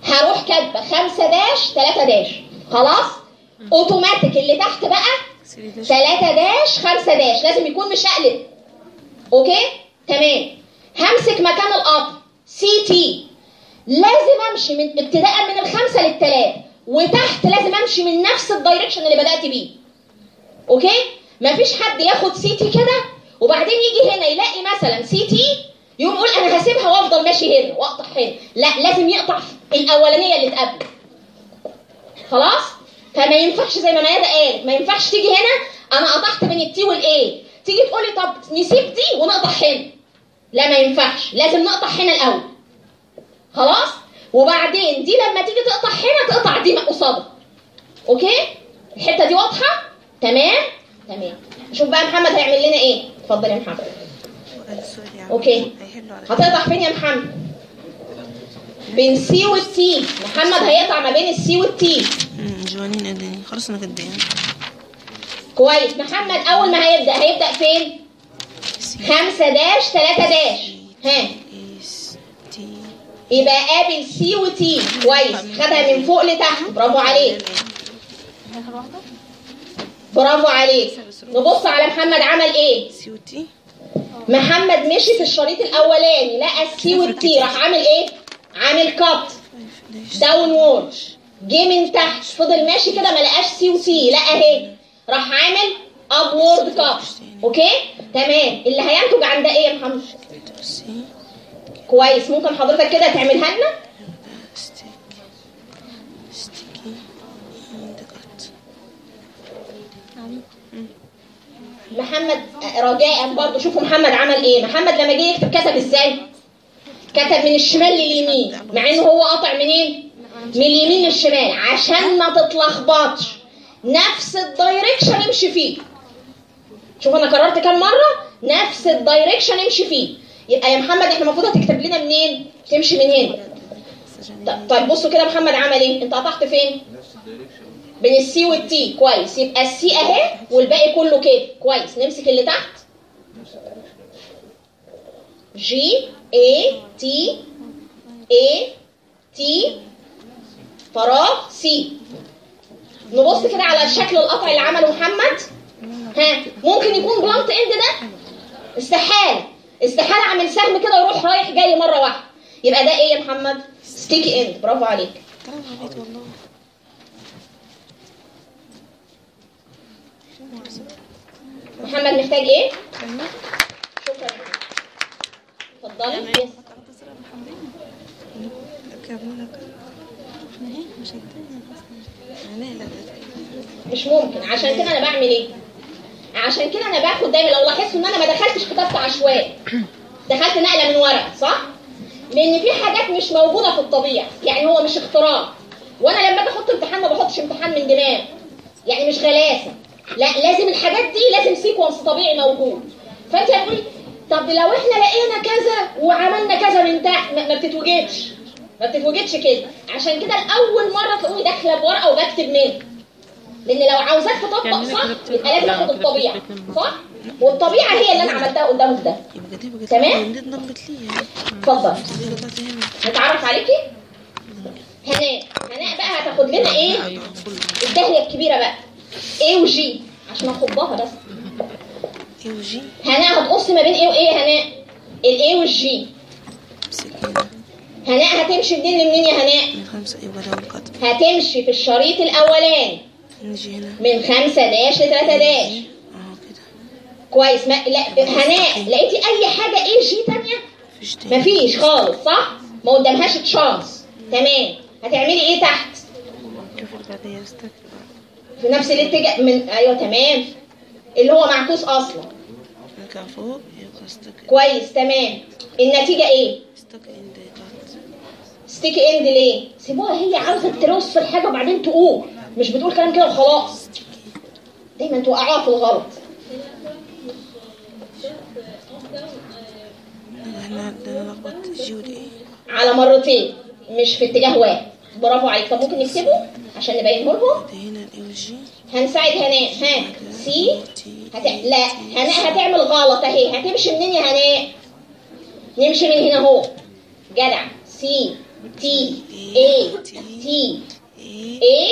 هروح كاتبة 5 داش 3 داش. خلاص؟ اوتوماتيك اللي تحت بقى 3 داش 5 داش. لازم يكون مشقلب. okay؟ تمام. همسك مكان القطع. C T. لازم أمشي من ابتداء من الخمسة للثلاثه وتحت لازم أمشي من نفس ال direction اللي بدأت بيه. okay؟ مفيش حد ياخد C T كده وبعدين يجي هنا يلاقي مثلا C T يقوم يقول أنا هسيبها وأفضل ماشي هنا وأقطع هنا. لا لازم يقطع الأولانية اللي اتقابل خلاص؟ فما ينفعش زي ما ميادة قالت ما ينفعش تيجي هنا أنا قطعت بين ال T وال A تيجي تقولي طب نسيب دي ونقطع هنا. لا ما ينفعش لازم نقطع هنا الأول. خلاص؟ وبعدين دي لما تيجي تقطع هنا تقطع دي قصادها. okay؟ الحتة دي واضحة؟ تمام؟ تمام. شوف بقى محمد هيعمل لنا إيه. اتفضل يا محمد. على هتقطع فين يا محمد؟ بين سي والتي محمد هيقطع ما بين السي والتي جوانين قدني خلاص أنا يعني كويس. محمد أول ما هيبدأ هيبدأ فين؟ خمسة داش ثلاثة داش. ها. يبقى قابل سي وتي كويس. خدها من فوق لتحت. برافو عليك. برافو عليك. نبص على محمد عمل إيه؟ C و T محمد مشي في الشريط الأولاني لقى ال C وال T راح عامل إيه؟ عامل cut downward جه من تحت. فضل ماشي كده ما لقاش C و T لقى اهي. راح عامل upward cut okay تمام. اللي هينتج عن ده إيه يا محمد. كويس. ممكن حضرتك كده تعملها لنا؟ محمد رجاء برضو. شوفوا محمد عمل إيه. محمد لما جه يكتب كتب إزاي؟ كتب من الشمال لليمين مع إنه هو قاطع منين؟ من اليمين للشمال عشان ما تتلخبطش. نفس الدايركشن امشي فيه. شوف أنا قررت كام مرة؟ نفس ال direction امشي فيه. يبقى يا محمد إحنا المفروض هتكتب لنا منين؟ تمشي من هنا. طيب بصوا كده محمد عمل إيه؟ أنت قطعت فين؟ بين ال C وال T. كويس. يبقى السي أهي والباقي كله كده. كويس. نمسك اللي تحت. G. A T A T فراغ C نبص كده على شكل القطع اللي عمله محمد. ها ممكن يكون blunt end ده استحالة. استحالة أعمل سهم كده يروح رايح جاي مرة واحدة. يبقى ده إيه يا محمد. sticky end برافو عليك. كلام عبيط والله محمد محتاج إيه؟ شكرا. اتفضلي. yes. مش ممكن. عشان كده أنا بعمل إيه؟ عشان كده أنا باخد دايما. لو لاحظت إن أنا ما دخلتش كتابة عشوائي. دخلت نقلة من ورق صح؟ لأن في حاجات مش موجودة في الطبيعة. يعني هو مش اختراع. وأنا لما أجي أحط امتحان ما بحطش امتحان من دماغ يعني مش غلاسة. لا لازم الحاجات دي لازم سيكونس طبيعي موجود. فأنت هتقولي طب لو إحنا لقينا كذا وعملنا كذا من تحت ما بتتوجدش. ما بتتوجدش كده. عشان كده الأول مرة تقومي داخلة بورقة وبكتب منها لأن لو عاوزاك تطبق صح يبقى لازم لا، اخد كتبت الطبيعة. صح؟ والطبيعة هي اللي أنا عملتها قدامك ده. تمام؟ اتفضل. نتعرف عليكي؟ هناء هناء بقى هتاخد لنا إيه؟ كله. الدهيه الكبيرة بقى. إيه وجي عشان أخضها بس. اي وجي؟ هناء هتقص ما بين إيه وايه يا هناء؟ ال A وال G. سكينة هناء هتمشي منين لمنين يا هناء؟ من خمسة يبقى ده القطب هتمشي في الشريط الاولاني. نجي هنا. من خمسة dash لتلاتة dash. آه كده. كويس. ما لا هناء لقيتي أي حاجة A G تانية؟ مفيش خالص صح؟ ما قدامهاش chance تمام. هتعملي إيه تحت؟ في نفس الاتجاه من أيوه تمام. اللي هو معكوس أصلا. كويس تمام. النتيجة إيه؟ ستيك إند ليه؟ سيبوها هي عاوزة ترص في الحاجة وبعدين تقول. مش بتقول كلام كده وخلاص. دايما توقعوها في الغلط. على مرتين مش في اتجاه واحد. برافو عليك. طب ممكن نكتبه عشان نبينه لهم هنا ال A وال G هنساعد هناء ها سي؟ هت... لا. هناء هتعمل غلط اهي. هتمشي منين يا هناء نمشي من هنا اهو. جدع. C T A T A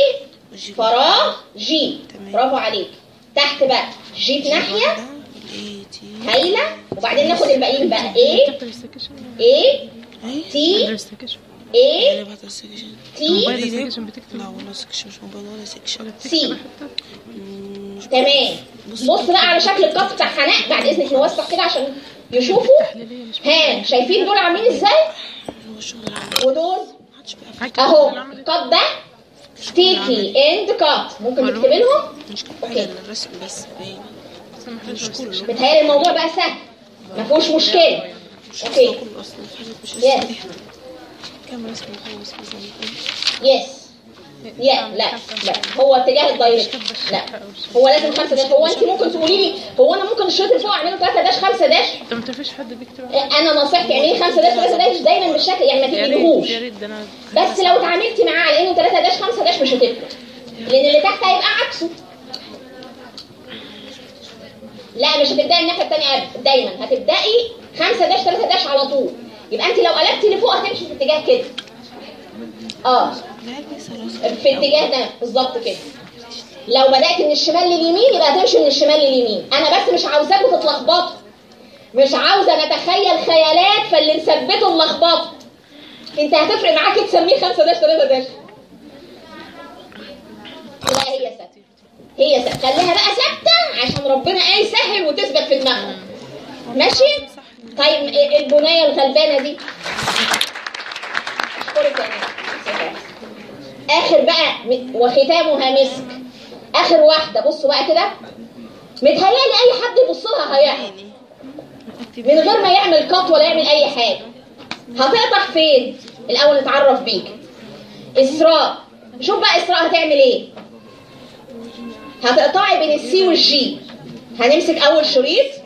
فراغ G. برافو عليك. تحت بقى. G في ناحية. هايلة. وبعدين ناخد الباقيين بقى. إيه إيه تي T موبايل بتكتب لا ولا سكشن مش موبايل ولا سكشن مش تمام بص بقى على شكل الكف بتاع حناء بعد اذنك نوسع كده عشان يشوفوا ها شايفين دول عاملين إزاي ودول اهو الكات ده ستيكي اند كات ممكن نكتب لهم أوكي. الرسم بس باين سامح مش لي كله متهيألي الموضوع بقى سهل ما فيهوش مشكله مش أوكي. أصلا كله أصلا في حاجات مش Yes. رسم كام رسم مخلص مثلا يس يا لا لا. هو اتجاه الدايركت لا هو لازم خمسة داش. هو انت ممكن تقولي لي هو أنا ممكن الشريط اللي فوق اعمله 3 داش 5 داش؟ انت ما تعرفش حد بيكتب أنا نصيحتي اعملي 5 داش 3 داش دايما بالشكل يعني ما أنا بس لو اتعاملتي معاه على انه 3 داش 5 داش مش هتفرق. لأن اللي تحت هيبقى عكسه. لا مش هتبدأي الناحية الثانية دايما. هتبدأي 5 داش 3 داش على طول. يبقى انت لو قلبتي لفوق هتمشي في اتجاه كده. آه. في اتجاه ده بالظبط كده. لو بدأت من الشمال لليمين يبقى هتمشي من الشمال لليمين. أنا بس مش عاوزاكم تتلخبطوا. مش عاوزة نتخيل خيالات فاللي نثبته اللخبطه انت هتفرق معاك تسميه 5 داش 3 داش. لا هي ثابته هي ثابته خليها بقى ثابتة عشان ربنا إيه يسهل وتثبت في دماغهم ماشي؟ طيب البنيه الغلبانه دي؟ اشكرك. آخر بقى وختامها مسك. آخر واحدة بصوا بقى كده. متهيألي أي حد يبص لها هيعرف. من غير ما يعمل كات ولا يعمل أي حاجة. هتقطع فين؟ الأول نتعرف بيك. إسراء. شوف بقى إسراء هتعمل إيه. هتقطعي بين السي والجي. هنمسك أول شريط.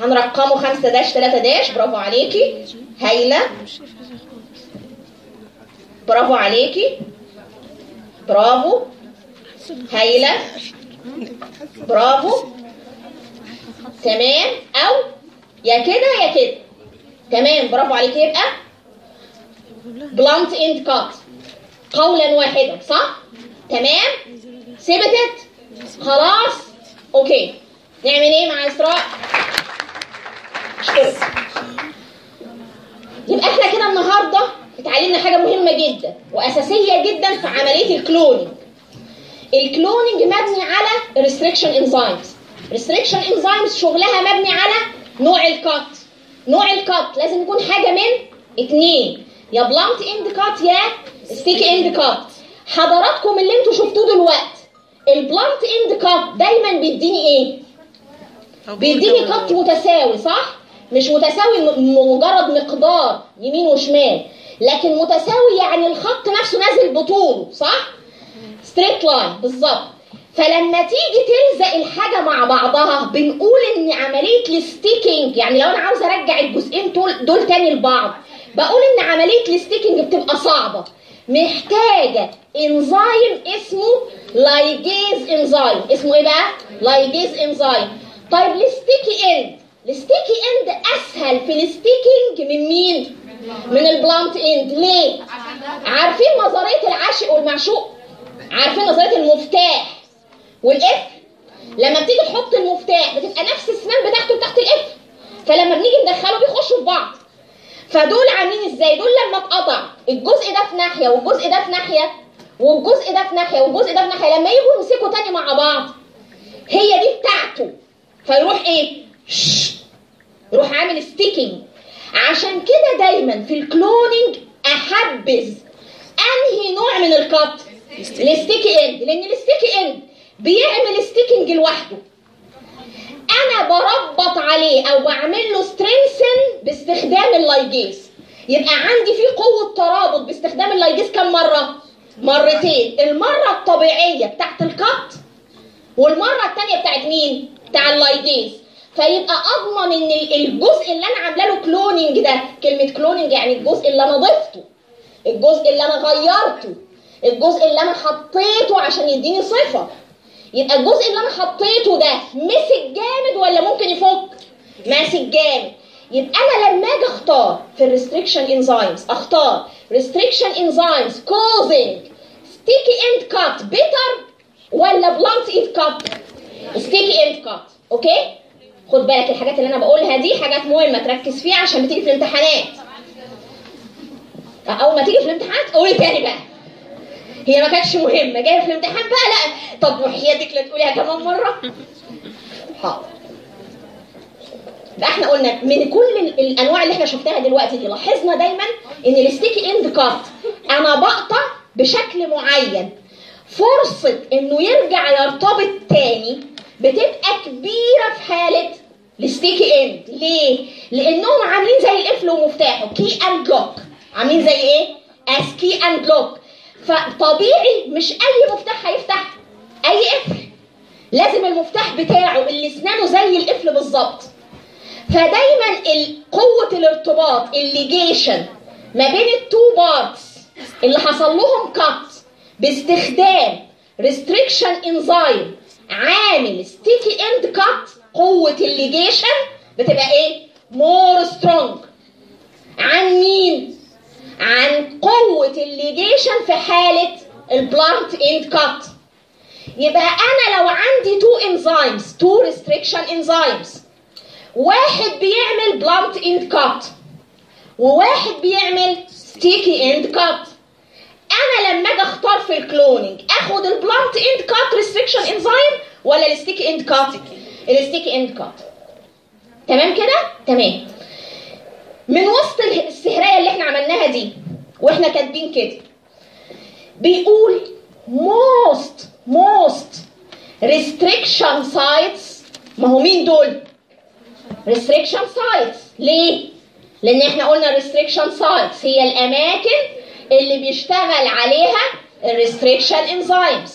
هنرقمه 5 داش 3 داش. برافو عليكي. هايلة. برافو عليكي. برافو. هايلة. برافو. تمام. أو يا كده يا كده. تمام. برافو عليك يبقى blunt end cut قولا واحدا صح؟ تمام. ثبتت. خلاص. okay. نعمل إيه مع إسراء؟ يبقى إحنا كده النهارده اتعلمنا حاجة مهمة جدا وأساسية جدا في عملية ال cloning ال cloning مبني على restriction enzymes restriction enzymes شغلها مبني على نوع ال cut. نوع ال cut لازم يكون حاجة من اتنين. يا blunt end cut يا sticky end cut حضراتكم اللي أنتوا شفتوه دلوقتي ال blunt end cut دايما بيديني إيه؟ بيديني cut متساوي صح؟ مش متساوي مجرد مقدار يمين وشمال. لكن متساوي يعني الخط نفسه نازل بطوله صح؟ straight line بالظبط. فلما تيجي تلزق الحاجة مع بعضها بنقول إن عملية ال sticking يعني لو أنا عاوزه أرجع الجزئين دول تاني لبعض بقول إن عملية ال sticking بتبقى صعبة. محتاجة انزيم اسمه ligase enzyme اسمه إيه بقى؟ ligase enzyme طيب ال sticky end ال sticky end اسهل في ال sticking من مين؟ من البلانت إند. ليه؟ عارفين نظرية العاشق والمعشوق؟ عارفين نظرية المفتاح والقفل لما بتيجي تحط المفتاح بتبقى نفس السنان بتاعته تحت القفل فلما بنيجي ندخله بيخشوا في بعض. فدول عاملين إزاي؟ دول لما اتقطع الجزء ده في ناحية والجزء ده في ناحية والجزء ده في ناحية والجزء ده في ناحية لما يجوا يمسكوا تاني مع بعض هي دي بتاعته. فيروح إيه؟ شش. يروح عامل sticking عشان كده دايما في ال cloning أحبذ أنهي نوع من ال cut ال sticky end لأن ال sticky end بيعمل sticking لوحده. أنا بربط عليه أو بعمل له strengthen باستخدام ال ligase يبقى عندي في قوة ترابط باستخدام ال ligase كم مرة؟ مرتين. المرة الطبيعية بتاعت ال cut والمرة الثانية بتاعت مين؟ بتاع ال ligase فيبقى أضمن إن ال- الجزء اللي أنا عاملة له cloning ده كلمة cloning يعني الجزء اللي أنا ضفته الجزء اللي أنا غيرته الجزء اللي أنا حطيته عشان يديني صفة. يبقى الجزء اللي أنا حطيته ده مسك جامد ولا ممكن يفك؟ ماسك جامد. يبقى أنا لما أجي أختار في ال restriction enzymes أختار restriction enzymes causing sticky end cut better ولا blunt end cut sticky end cut okay خد بالك الحاجات اللي أنا بقولها دي حاجات مهمه تركز فيها عشان بتيجي في الامتحانات. أول ما تيجي في الامتحانات قولي تاني بقى. هي ما كانتش مهمة. جاية في الامتحان بقى لا. طب وحياتك لا تقوليها كمان مرة. حاضر. إحنا قلنا من كل ال- الأنواع اللي إحنا شفناها دلوقتي دي لاحظنا دايما إن ال sticky end cut أنا بقطع بشكل معين. فرصة إنه يرجع يرتبط تاني بتبقى كبيرة في حالة ال sticky end ليه؟ لأنهم عاملين زي القفل ومفتاحه key and lock عاملين زي إيه؟ as key and lock فطبيعي مش أي مفتاح هيفتح أي قفل. لازم المفتاح بتاعه اللي اسنانه زي القفل بالظبط. فدايما قوة الارتباط ال ligation ما بين ال two parts اللي حصل لهم cut باستخدام restriction enzyme عامل sticky end cut قوة ال ligation بتبقى إيه؟ more strong عن مين؟ عن قوة ال ligation في حالة ال blunt end cut يبقى أنا لو عندي two enzymes two restriction enzymes واحد بيعمل blunt end cut وواحد بيعمل sticky end cut أنا لما أجي أختار في ال cloning آخد ال blunt end cut restriction enzyme ولا ال sticky end cut ال sticky end cut. تمام كده؟ تمام. من وسط السهرية اللي إحنا عملناها دي وإحنا كاتبين كده بيقول most most restriction sites. ما هو مين دول؟ restriction sites. ليه؟ لأن إحنا قلنا restriction sites هي الأماكن اللي بيشتغل عليها restriction enzymes.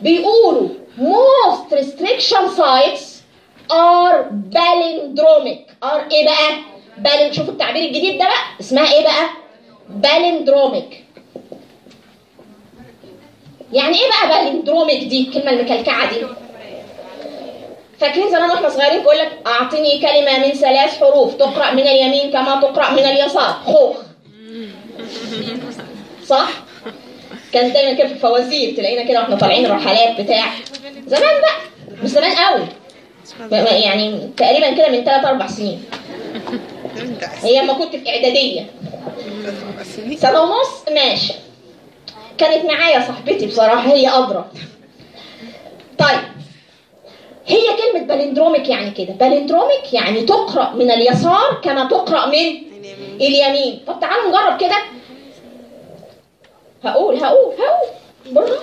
بيقولوا most restriction sites are palindromic. Are إيه بقى؟ بالين شوفوا التعبير الجديد ده بقى. اسمها إيه بقى؟ بالندروميك يعني إيه بقى بالندروميك دي؟ الكلمة المكلكعة دي. فاكرين زمان وإحنا صغيرين بيقول لك أعطني كلمة من ثلاث حروف. تقرأ من اليمين كما تقرأ من اليسار. خوخ. صح؟ كان دايما كده في الفوازير تلاقينا كده وإحنا طالعين الرحلات بتاع زمان بقى مش زمان قوي. يعني تقريبا كده من 3 4 سنين. هي لما كنت في إعدادية. سنة ونص؟ ماشي. كانت معايا صاحبتي بصراحة هي أدرى. طيب. هي كلمة palindromic يعني كده. palindromic يعني تقرأ من اليسار كما تقرأ من اليمين. طب تعالوا نجرب كده. هقول هقول هقول. بالراحة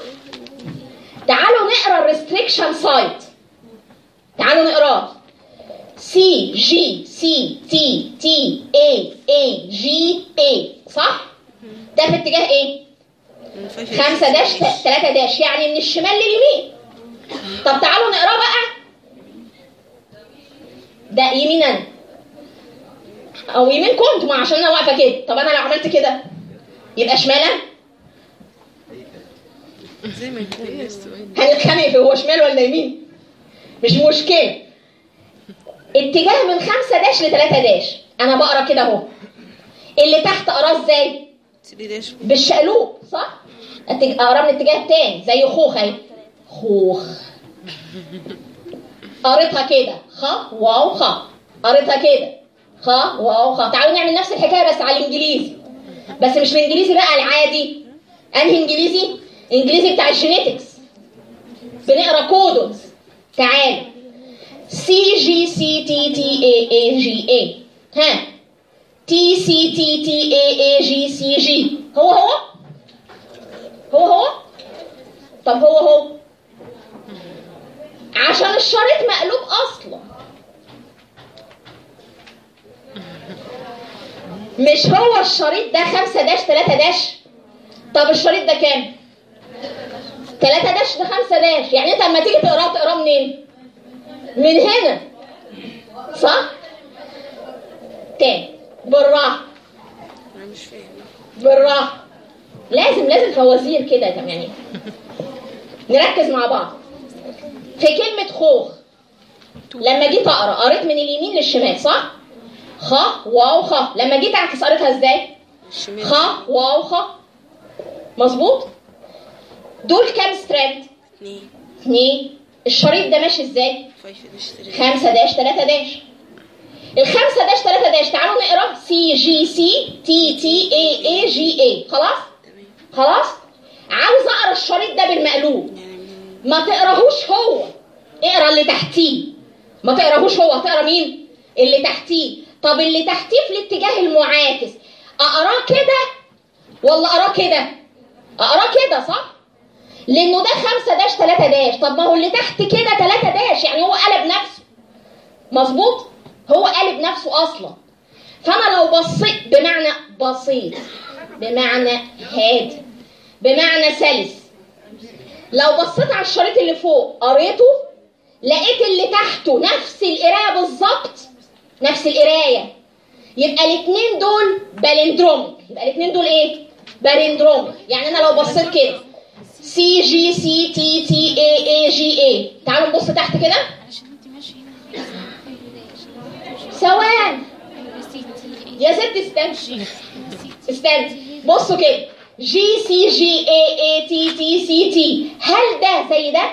تعالوا نقرأ ال restriction site تعالوا نقراه سي جي سي تي تي اي اي جي اي صح؟ ده في اتجاه إيه؟ خمسة داش ثلاثة داش يعني من الشمال لليمين. طب تعالوا نقراه بقى. ده يمينا. أو يمين كنت ما عشان أنا واقفة كده. طب أنا لو عملت كده يبقى شمالا؟ زي ما هنتخانق هو شمال ولا يمين؟ مش مشكله اتجاه من خمسة داش لتلاتة داش. أنا بقرأ كده أهو. اللي تحت اقراه إزاي؟ بالشقلوب صح؟ أتج- اقرا من الاتجاه التاني زي خوخ أهي. خوخ. قريتها كده. خ واو خ. قريتها كده. خ واو خ. تعالوا نعمل نفس الحكاية بس على الإنجليزي. بس مش الإنجليزي بقى العادي. أنهي إنجليزي؟ إنجليزي بتاع ال genetics بنقرأ codons تعال. سي جي سي تي تي اي اي جي اي ها. T C T T A A G C G هو هو؟ هو هو؟ طب هو هو. عشان الشريط مقلوب أصلا. مش هو الشريط ده خمسة dash تلاتة dash؟ طب الشريط ده كام؟ تلاتة داش ده خمسة داش. يعني انت لما تيجي تقراه تقراه منين؟ من هنا. صح؟ تاني. بالراحة. أنا مش فاهم بالراحة. لازم لازم فوازير كده يعني نركز مع بعض. في كلمة خوخ. لما جيت أقرأ قريت من اليمين للشمال صح؟ خ واو خ. لما جيت أعكس قريتها إزاي؟ خ واو خ. مظبوط؟ دول كام strand؟ اتنين. اتنين. الشريط ده ماشي إزاي؟ dash خمسة dash تلاتة dash. الخمسة dash ثلاثة dash تعالوا نقرا. سي جي سي تي تي اي اي جي اي خلاص؟ خلاص؟ عاوز أقرأ الشريط ده بالمقلوب. ما تقراهوش هو. اقرأ اللي تحتيه. ما تقراهوش هو. هتقرا مين؟ اللي تحتيه. طب اللي تحتيه في الاتجاه المعاكس. أقراه كده؟ ولا أقراه كده؟ أقراه كده صح؟ لأنه ده خمسة داش تلاتة داش. طب ما هو اللي تحت كده تلاتة داش يعني هو قلب نفسه. مظبوط؟ هو قلب نفسه أصلا. فأنا لو بصيت بمعنى بسيط بمعنى هادي بمعنى سلس. لو بصيت على الشريط اللي فوق قريته لقيت اللي تحته نفس القراية بالظبط نفس القراية. يبقى الاثنين دول palindromic. يبقى الاثنين دول إيه؟ palindromic. يعني أنا لو بصيت كده سي جي سي تي تي اي اي جي اي تعالوا نبص تحت كده ثواني يا ست استنى استنى بصوا كده G C G A A T T C T هل ده زي ده؟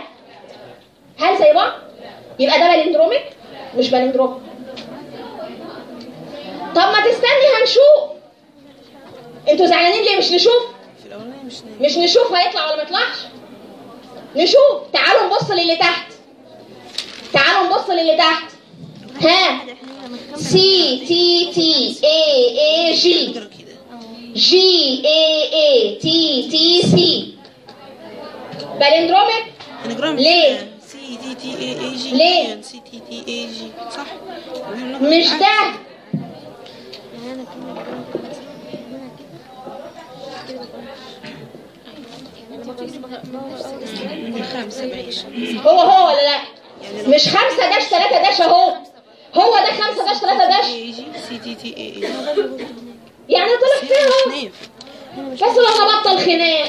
هل زي بعض؟ يبقى ده palindromic مش palindromic طب ما تستني هنشوف أنتوا زعلانين ليه مش نشوف؟ مش نشوف هيطلع ولا ما يطلعش. نشوف. تعالوا نبص للي تحت. تعالوا نبص للي تحت. ها. C T T A A G G A A T T C من ليه؟ C T T A A G ليه؟ C T T A G صح. مش. ده يعني أنا كمان هنا كده كده هو هو ولا لا؟ مش خمسة dash ثلاثة dash اهو. هو ده خمسة dash ثلاثة dash. يعني طلع فيه مش اهو. نايم بس لو نبطل خناق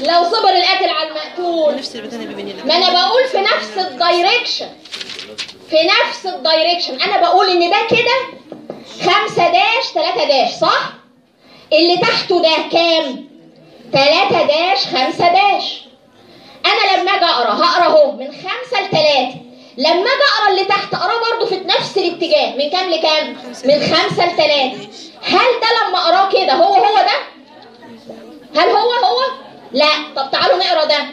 لو صبر القاتل على المقتول. ما أنا بقول في نفس ال direction في نفس ال direction أنا بقول ان ده كده خمسة dash تلاتة dash صح؟ اللي تحته ده كام؟ تلاتة dash خمسة dash. أنا لما أجي أقرأ هقرا اهو من خمسة لتلاتة. لما أجي أقرأ اللي تحت أقرأه برضه في نفس الاتجاه. من كام لكام؟ من خمسة لتلاتة. هل ده لما أقرأه كده هو هو ده؟ هل هو هو؟ لا. طب تعالوا نقرأ ده.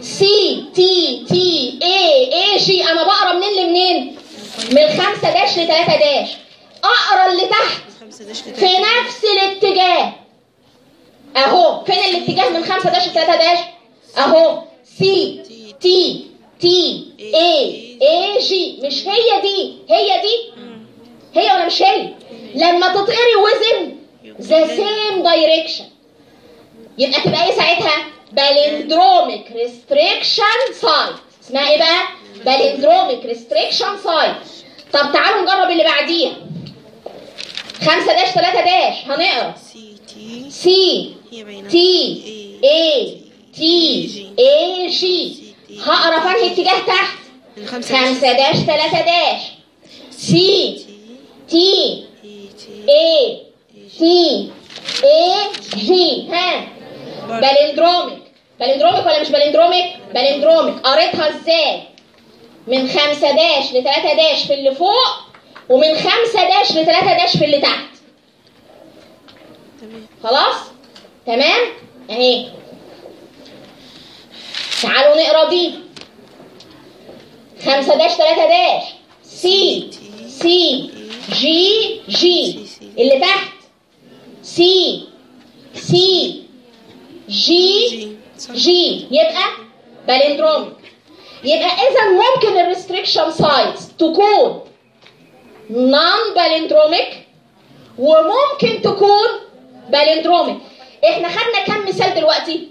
سي تي تي اي اي جي أنا بقرأ منين لمنين؟ من خمسة dash لتلاتة dash. أقرأ اللي تحت في نفس الاتجاه. أهو فين الاتجاه من خمسة dash لتلاتة dash؟ أهو C T T A A G مش هي دي هي دي؟ هي ولا مش هي؟ لما تتقري within the same direction يبقى تبقى إيه ساعتها؟ palindromic restriction site اسمها إيه بقى؟ palindromic restriction site طب تعالوا نجرب اللي بعديها. خمسة dash تلاتة dash. هنقرأ. C T C T A T A G هقرا انهي اتجاه تحت خمسة dash تلاتة dash C T A T A G ها palindromic palindromic ولا مش palindromic palindromic قريتها إزاي من خمسة dash لتلاتة dash في اللي فوق ومن خمسة dash لتلاتة dash في اللي تحت خلاص تمام؟ اهي تعالوا نقرا دي. خمسة dash تلاتة dash. C C G G اللي تحت. C C G G يبقى palindromic يبقى إذا ممكن ال restriction sites تكون non palindromic وممكن تكون palindromic إحنا خدنا كم مثال دلوقتي؟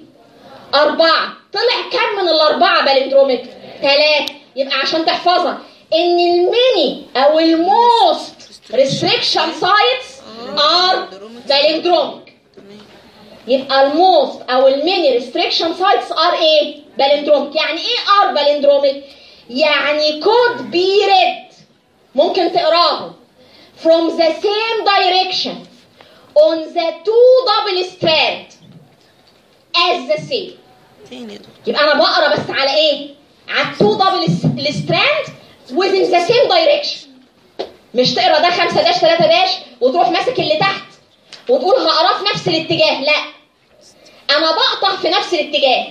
أربعة. طلع كم من الأربعة palindromic ثلاثة يبقى عشان تحفظها. إن ال many أو ال most restriction sites are palindromic يبقى ال most أو ال many restriction sites are إيه؟ palindromic يعني إيه are palindromic يعني could be read ممكن تقراهم. From the same direction. On the two double strand. As the same يبقى أنا بقرا بس على إيه؟ على ال two double strand within the same direction. مش تقرا ده 5 dash 3 dash وتروح ماسك اللي تحت وتقول هقراه في نفس الاتجاه. لا. أنا بقطع في نفس الاتجاه.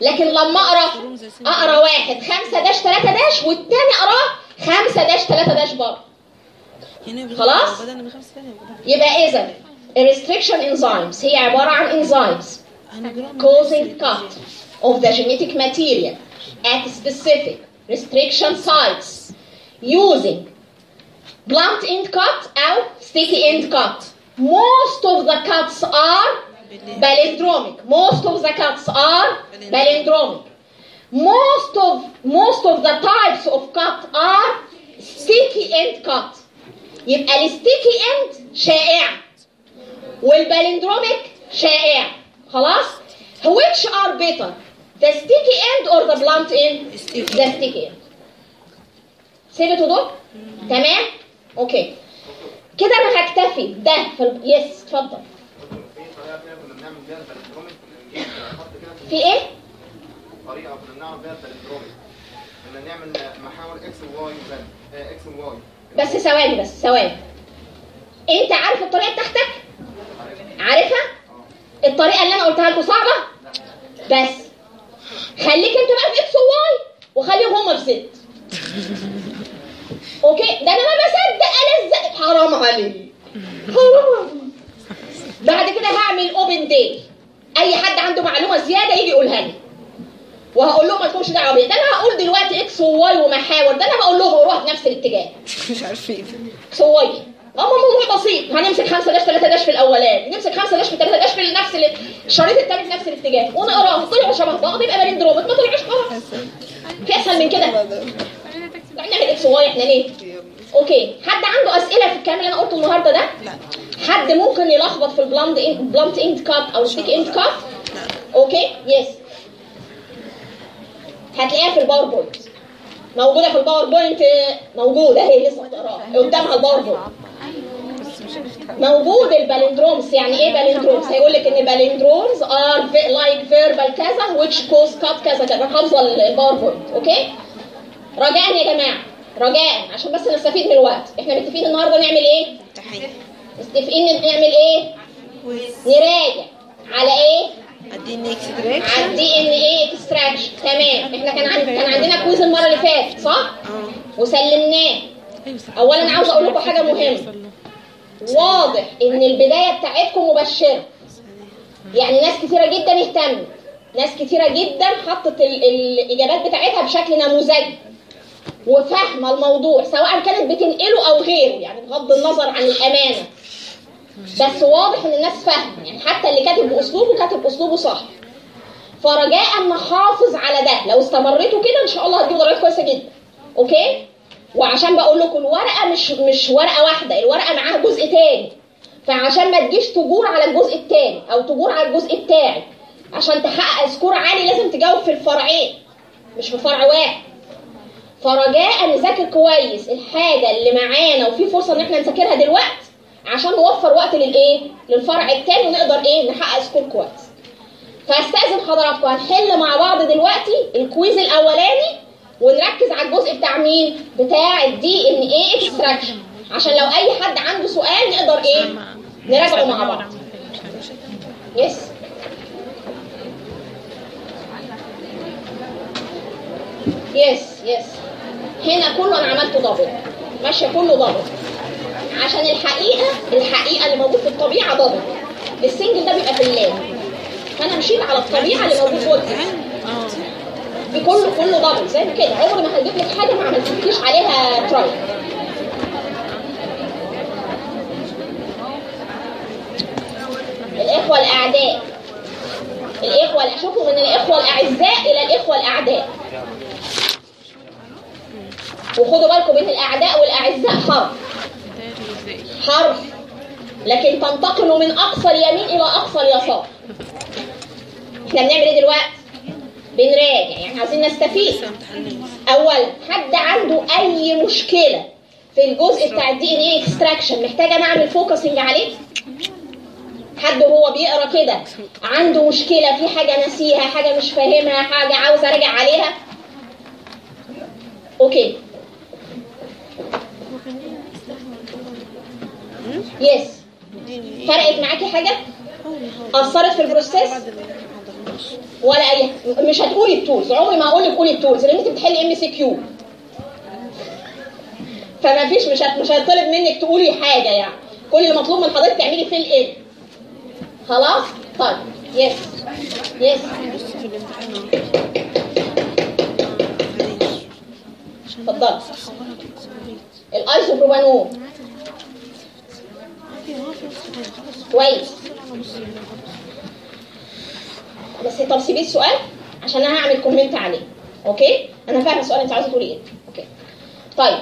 لكن لما أقرأ أقرأ واحد. 5 داش 3 داش والتاني أقرأه 5 داش 3 داش برضه. خلاص؟ يبقى اذا restriction enzymes هي عباره عن enzymes هنجرام causing cut of the genetic material at specific restriction sites using blunt end cut or sticky end cut. Most of the cuts are palindromic. Most of the cuts are palindromic. Most of most of the types of cut are sticky end cut. يبقى الستيكي end شائع والبالندروميك شائع. خلاص؟ which are better? The sticky end or the blunt end? The sticky end. سيبتوا دول تمام؟ أوكي. كده أنا هكتفي. ده في ال... yes اتفضل. في إيه؟ طريقة كنا بنعمل بيها ال palindromy كنا نعمل محاور X و Y X و Y بس ثواني بس ثواني. أنت عارف الطريقة بتاعتك عارفها؟ الطريقة اللي أنا قلتها لكم صعبة؟ بس. خليك أنت بقى في X و Y وخليهم هما في Z Okay؟ ده أنا ما بصدق الزق حرام عليك حرام عليك بعد كده هعمل open day أي حد عنده معلومة زيادة يجي يقولها لي. وهقول لهم ما تكونش دعوة بيا. ده أنا هقول دلوقتي X و Y ومحاور. ده أنا بقول لهم روح نفس الاتجاه. مش عارفين. X و Y. آه موضوع بسيط. هنمسك 5 dash 3 dash في الاولاني نمسك 5 dash في 3 dash في نفس ال- الشريط الثاني في نفس الاتجاه. ونقراهم طلعوا شبه بعض. يبقى بالندرومات ما طلعوش خلاص في أسهل من كده. نعمل X و Y إحنا ليه؟ Okay. حد عنده أسئلة في الكلام اللي أنا قلته النهارده ده؟ لا حد ممكن يلخبط في ال blunt blunt end cut أو sticky end cut okay. Yes هتلاقيها في ال PowerPoint. موجودة في ال PowerPoint موجودة اهي لسه بتقراها قدامها ال PowerPoint. موجود ال palindromes. يعني إيه palindromes؟ هيقول لك إن palindromes are like verbal كذا which cause cut كذا كذا. حافظة ال PowerPoint okay؟ رجاء يا جماعة. رجاء. عشان بس نستفيد من الوقت. إحنا متفقين النهارده نعمل إيه؟ متفقين نعمل إيه؟ نراجع. على إيه؟ DNA extraction على ال DNA extraction تمام. إحنا كان عند... كان عندنا quiz المرة اللي فاتت صح؟ آه. وسلمناه. صح اولا عاوزه أقول لكم حاجة مهمة. واضح إن البداية بتاعتكم مبشرة. يعني ناس كتيرة جدا اهتمت. ناس كتيرة جدا حطت ال... الإجابات بتاعتها بشكل نموذجي. وفاهمة الموضوع سواء كانت بتنقله أو غيره يعني بغض النظر عن الأمانة. بس واضح إن الناس فاهمة. يعني حتى اللي كاتب بأسلوبه كاتب بأسلوبه صح. فرجاء نحافظ على ده. لو استمريتوا كده إن شاء الله هتجيبوا درجات كويسة جدا. Okay؟ وعشان بقول لكم الورقة مش مش ورقة واحدة. الورقة معاها جزء تاني. فعشان ما تجيش تجور على الجزء التاني أو تجور على الجزء بتاعي. عشان تحقق score عالي لازم تجاوب في الفرعين مش في فرع واحد فرجاء نذاكر كويس. الحاجة اللي معانا وفي فرصة إن إحنا نذاكرها دلوقتي عشان نوفر وقت للإيه؟ للفرع التاني ونقدر إيه؟ نحقق score كويس. فاستأذن حضراتكم هنحل مع بعض دلوقتي ال quiz الأولاني ونركز على الجزء بتاع مين؟ بتاع ال DNA extraction عشان لو أي حد عنده سؤال نقدر إيه؟ نراجعه مع بعض. Yes yes yes هنا كله أنا عملته double ماشية كله double عشان الحقيقة الحقيقة اللي موجود في الطبيعة double ال single ده بيبقى في ال lab. فأنا مشيت على الطبيعة اللي موجود جوه دي كله دبل زي كده. عمري ما هجيب لك حاجة ما عملتلكيش عليها تراي الإخوة الأعداء. الإخوة اشوفوا من الإخوة الأعزاء إلى الإخوة الأعداء. وخدوا بالكم بين الأعداء والأعزاء حرف حرف لكن تنتقلوا من أقصى اليمين إلى أقصى اليسار. إحنا بنعمل إيه دلوقتي؟ بنراجع يعني عايزين نستفيد. اولا حد عنده أي مشكلة في الجزء بتاع ال DNA extraction محتاجة نعمل focusing عليه؟ حد وهو بيقرأ كده عنده مشكلة في حاجة ناسيها حاجة مش فاهمها حاجة عاوز أراجع عليها؟ Okay. Yes فرقت معاكي حاجة؟ أثرت في ال process؟ ولا أي مش هتقولي ال tools عمري ما هقول لك قولي ال tools لأن أنت بتحلي MCQ. فما فيش مش مش هيطلب منك تقولي حاجة يعني. كل اللي مطلوب من حضرتك تعملي fill in خلاص؟ طيب. Yes yes بص في الامتحان أهو. معلش. عشان اتفضل. صح وغلط وتسويت. ال isopropanol في ما في امتحان خلاص كويس بس طب سيبي السؤال عشان أنا هعمل comment عليه okay؟ أنا فاهمة السؤال أنت عاوزه تقولي إيه. okay. طيب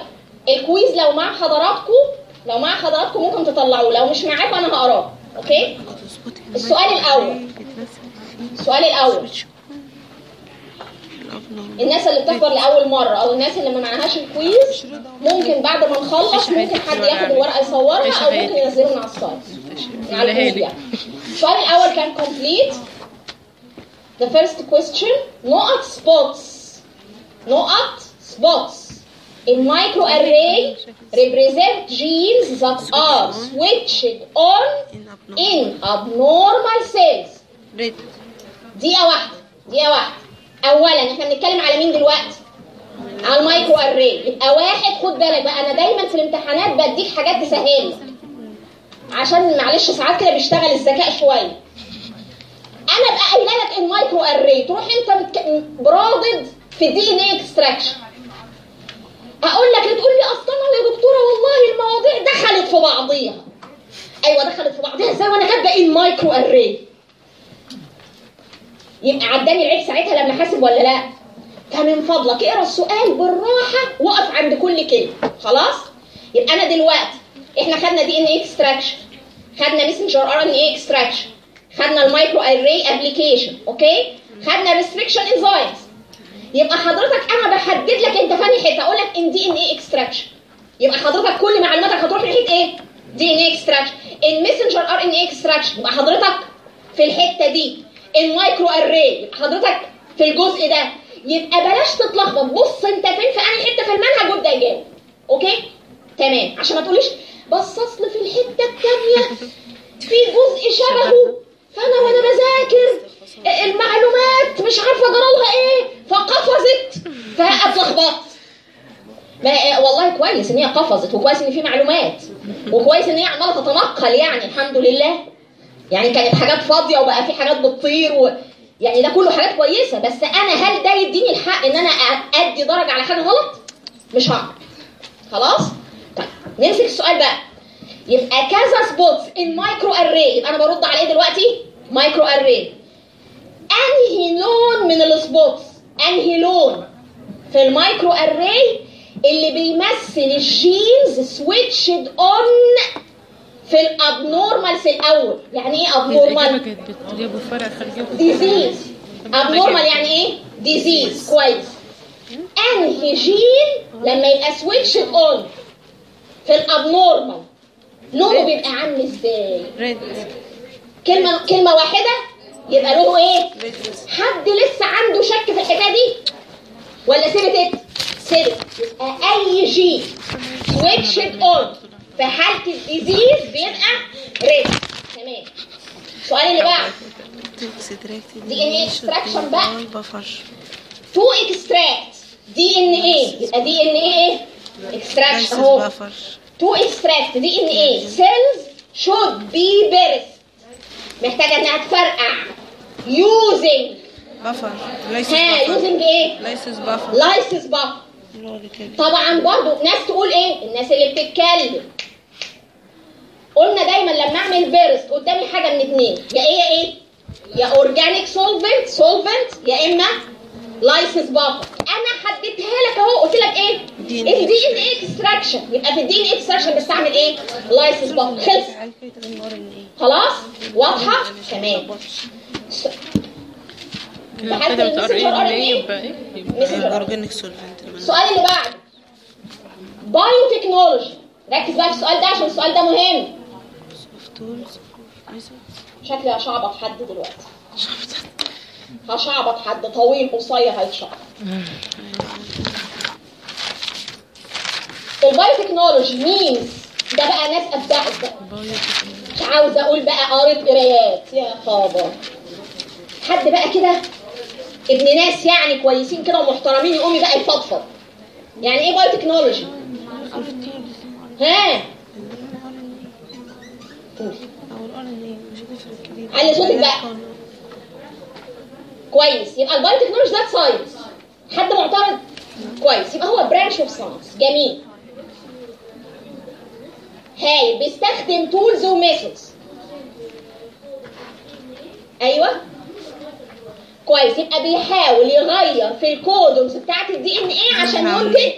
ال quiz لو مع حضراتكم لو مع حضراتكم ممكن تطلعوه لو مش معاكم أنا هقراه okay؟ السؤال الأول. السؤال الأول. الناس اللي بتحضر لأول مرة أو الناس اللي ما معهاش ال quiz ممكن بعد ما نخلص ممكن حد ياخد الورقة يصورها أو ممكن ينزلها من على ال site. على ال quiz يعني. السؤال الأول كان complete. The first question نقط spots نقط spots in microarray represent genes that are switched on in abnormal cells. دقيقة واحدة. دقيقة واحدة. أولا إحنا بنتكلم على مين دلوقتي؟ على ال microarray يبقى واحد خد بالك بقى أنا دايما في الامتحانات بديك حاجات تسهل. عشان معلش ساعات كده بيشتغل الذكاء شوية. أنا بقى قايلة لك ال microarray تروح بتك... بترد في DNA extraction أقول لك تقول لي أصلا يا دكتورة والله المواضيع دخلت في بعضيها. أيوه دخلت في بعضيها. إزاي؟ وأنا كاتبة إيه ال microarray يبقى عداني العيب ساعتها لما حاسب ولا لا؟ فمن فضلك اقرأ السؤال بالراحة وقف عند كل كلمة. خلاص؟ يبقى أنا دلوقتي إحنا خدنا DNA extraction خدنا messenger RNA extraction خدنا ال microarray application okay؟ خدنا restriction enzymes يبقى حضرتك أنا بحدد لك أنت في أني حتة. أقول لك إن DNA extraction يبقى حضرتك كل معلوماتك هتروح ناحيه إيه؟ DNA extraction ال messenger RNA extraction يبقى حضرتك في الحتة دي. ال microarray. حضرتك في الجزء ده. يبقى بلاش تتلخبط بص أنت فين؟ في أنهي حتة؟ في المنهج وابدأ يجاوب okay؟ تمام. عشان ما تقوليش بص أصل في الحتة الثانية في جزء شبهه. فأنا وأنا بذاكر المعلومات مش عارفة جرالها إيه فقفزت. فاتلخبطت ما والله كويس إن هي قفزت وكويس إن في معلومات وكويس إن هي عمالة تتنقل يعني. الحمد لله. يعني كانت حاجات فاضية وبقى في حاجات بتطير و... يعني ده كله حاجات كويسة بس أنا هل ده يديني الحق إن أنا أدي درجة على حاجة غلط؟ مش هعرف. خلاص؟ طيب نمسك السؤال بقى. يبقى كذا spots in microarray يبقى أنا برد على إيه دلوقتي؟ microarray أنهي لون من ال spots أنهي لون؟ في ال microarray اللي بيمثل ال genes switched on في ال abnormal في الأول. يعني إيه abnormal؟ disease abnormal يعني إيه؟ disease كويس. انهي جين لما يبقى switch on في ال abnormal. لونه بيبقى عامل إزاي؟ كلمة كلمة واحدة؟ يبقى لونه إيه؟ حد لسه عنده شك في الحكاية دي؟ ولا سيبت سيبت. يبقى أي gene switch on في حالة ال disease بيبقى red تمام. السؤال اللي بعده. دي DNA extraction بقى. buffer to extract DNA يبقى DNA extraction اهو buffer to extract DNA cells should be burst محتاجة إنها تفرقع. using buffer ها buffer using إيه؟ lysis buffer lysis بقى كده طبعا برضو ناس تقول إيه؟ الناس اللي بتتكلم. قلنا دايما لما أعمل burst قدامي حاجة من اتنين. يا إيه إيه؟ يا organic solvent solvent يا إما lysis buffer أنا حددتها لك أهو قلت لك إيه؟ ال DN A extraction يبقى في ال DNA extraction بستعمل إيه؟ lysis buffer خلص. خلاص؟ واضحة؟ تمام. كده بحثت كده بتقرا المسنجر إيه؟ RNA. إيه يبقى إيه؟ يبقى messenger organic solvent السؤال اللي بعده biotechnology ركز بقى في السؤال ده عشان السؤال ده مهم. شكلي هشعبط حد دلوقتي. هشعبط حد طويل قصير هيتشعبط ال biotechnology means ده بقى ناس ابدعت بقى مش عاوزه أقول بقى قريت قرايات. يا خبر حد بقى كده ابن ناس يعني كويسين كده ومحترمين يقوم بقى يفضفض. يعني إيه biotechnology ها. علي صوتك بقى. كويس. يبقى ال biotechnology ده science. حد معترض؟ كويس. يبقى هو branch of science جميل. هاي بيستخدم tools و methods أيوه. كويس. يبقى بيحاول يغير في ال codons بتاعت ال DNA عشان ينتج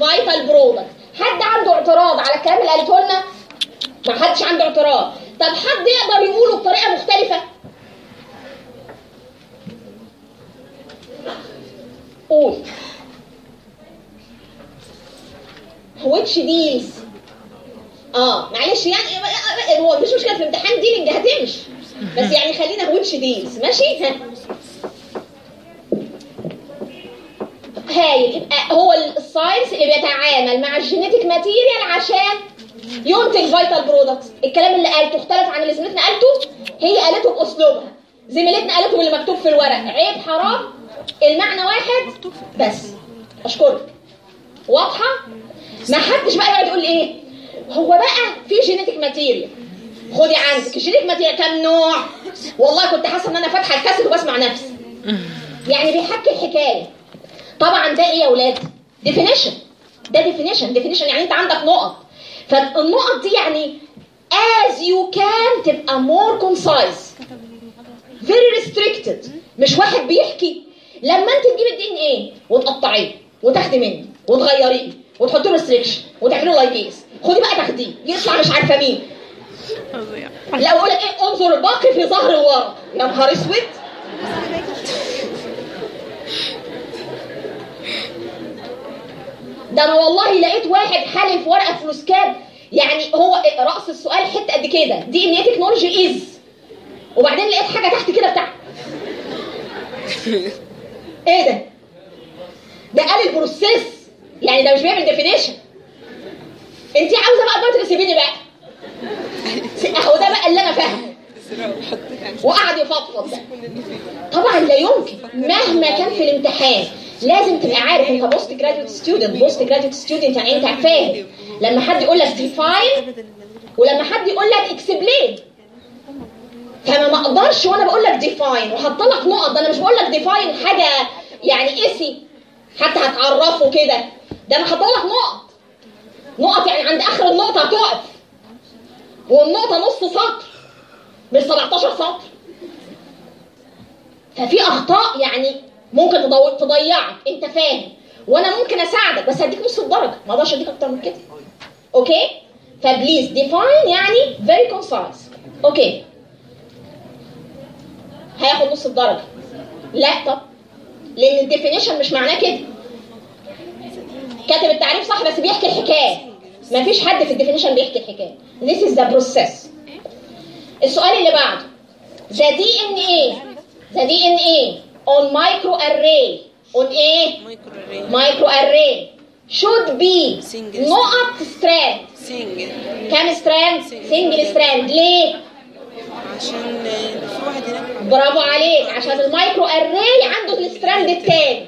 vital product حد عنده اعتراض على الكلام اللي قالته لنا؟ ما حدش عنده اعتراض. طب حد يقدر يقوله بطريقة مختلفة؟ قول. Which deals? آه معلش يعني هو مفيش مشكلة في الامتحان dealing هتمشي بس يعني خلينا which deals. ماشي؟ ها. هايل. يبقى هو ال science اللي بيتعامل مع ال genetic material عشان ينتج vital products الكلام اللي قالته اختلف عن اللي زميلتنا قالته؟ هي قالته بأسلوبها. زميلتنا قالته باللي مكتوب في الورق. عيب حرام. المعنى واحد بس. أشكرك. واضحة؟ ما حدش بقى يقعد يقول إيه؟ هو بقى في genetic material خدي عندك. ال genetic material كام نوع؟ والله كنت حاسة إن أنا فاتحة الكاسيت وبسمع نفسي. يعني بيحكي الحكاية. طبعا ده إيه يا أولاد definition ده definition definition يعني أنت عندك نقط. فالنقط دي يعني as you can تبقى more concise. Very restricted. مش واحد بيحكي. لما انت تجيب ال DNA وتقطعيه وتاخدي منه وتغيريه وتحطي له restriction وتعملي له ligase خدي بقى تاخديه. يطلع مش عارفة مين. لا أقول لك إيه؟ انظر الباقي في ظهر الورق. يا نهار أسود. ده أنا والله لقيت واحد حالف ورقة فلوس كاب يعني هو رأس السؤال حتة قد كده. DNA technology is وبعدين لقيت حاجة تحت كده بتاع. إيه ده؟ ده قال ال process. يعني ده مش بيعمل definition انت عاوزة بقى دلوقتي تسيبيني بقى. اهو ده بقى اللي أنا فاهمه. وقعد يفضفض. طبعا لا يمكن. مهما كان في الامتحان لازم تبقى عارف انت postgraduate student postgraduate student يعني انت فاهم. لما حد يقول لك define ولما حد يقول لك explain فانا ما أقدرش وأنا بقول لك define وحط لك نقط أنا مش بقول لك define حاجة يعني essay حتى هتعرفه كده. ده أنا لك نقط. نقط يعني عند آخر النقطة هتقف. والنقطة نص سطر. مش 17 سطر. ففي أخطاء يعني ممكن تضيعك. أنت فاهم. وأنا ممكن أساعدك بس هديك نص الدرجة. ما أقدرش أديك أكتر من كده. Okay? ف please define يعني very concise okay? هياخد نص الدرجة. لا طب لأن ال definition مش معناه كده. كاتب التعريف صح بس بيحكي الحكاية. مفيش حد في ال definition بيحكي الحكاية. This is the process. السؤال اللي بعده. DNA the DNA on micro array on إيه micro array micro array should be. نقط single كام strand. Single. Strand? ليه؟ عشان في واحد هناك. برافو عليك. عشان ال micro array عنده ال strand التاني.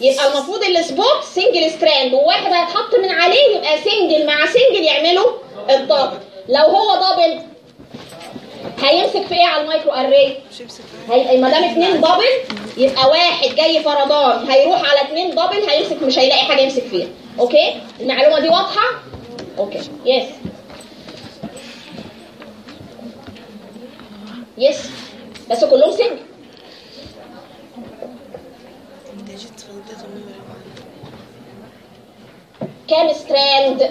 يبقى المفروض ال spot single strand وواحد هيتحط من عليه يبقى single مع single يعملوا ال double. لو هو double هيمسك في إيه على ال micro array. هي ما دام اتنين double يبقى واحد جاي فردان هيروح على اتنين double هيمسك مش هيلاقي حاجة يمسك فيها. Okay? المعلومة دي واضحة؟ Okay. Yes yes بس كلهم الميموري كام ستراند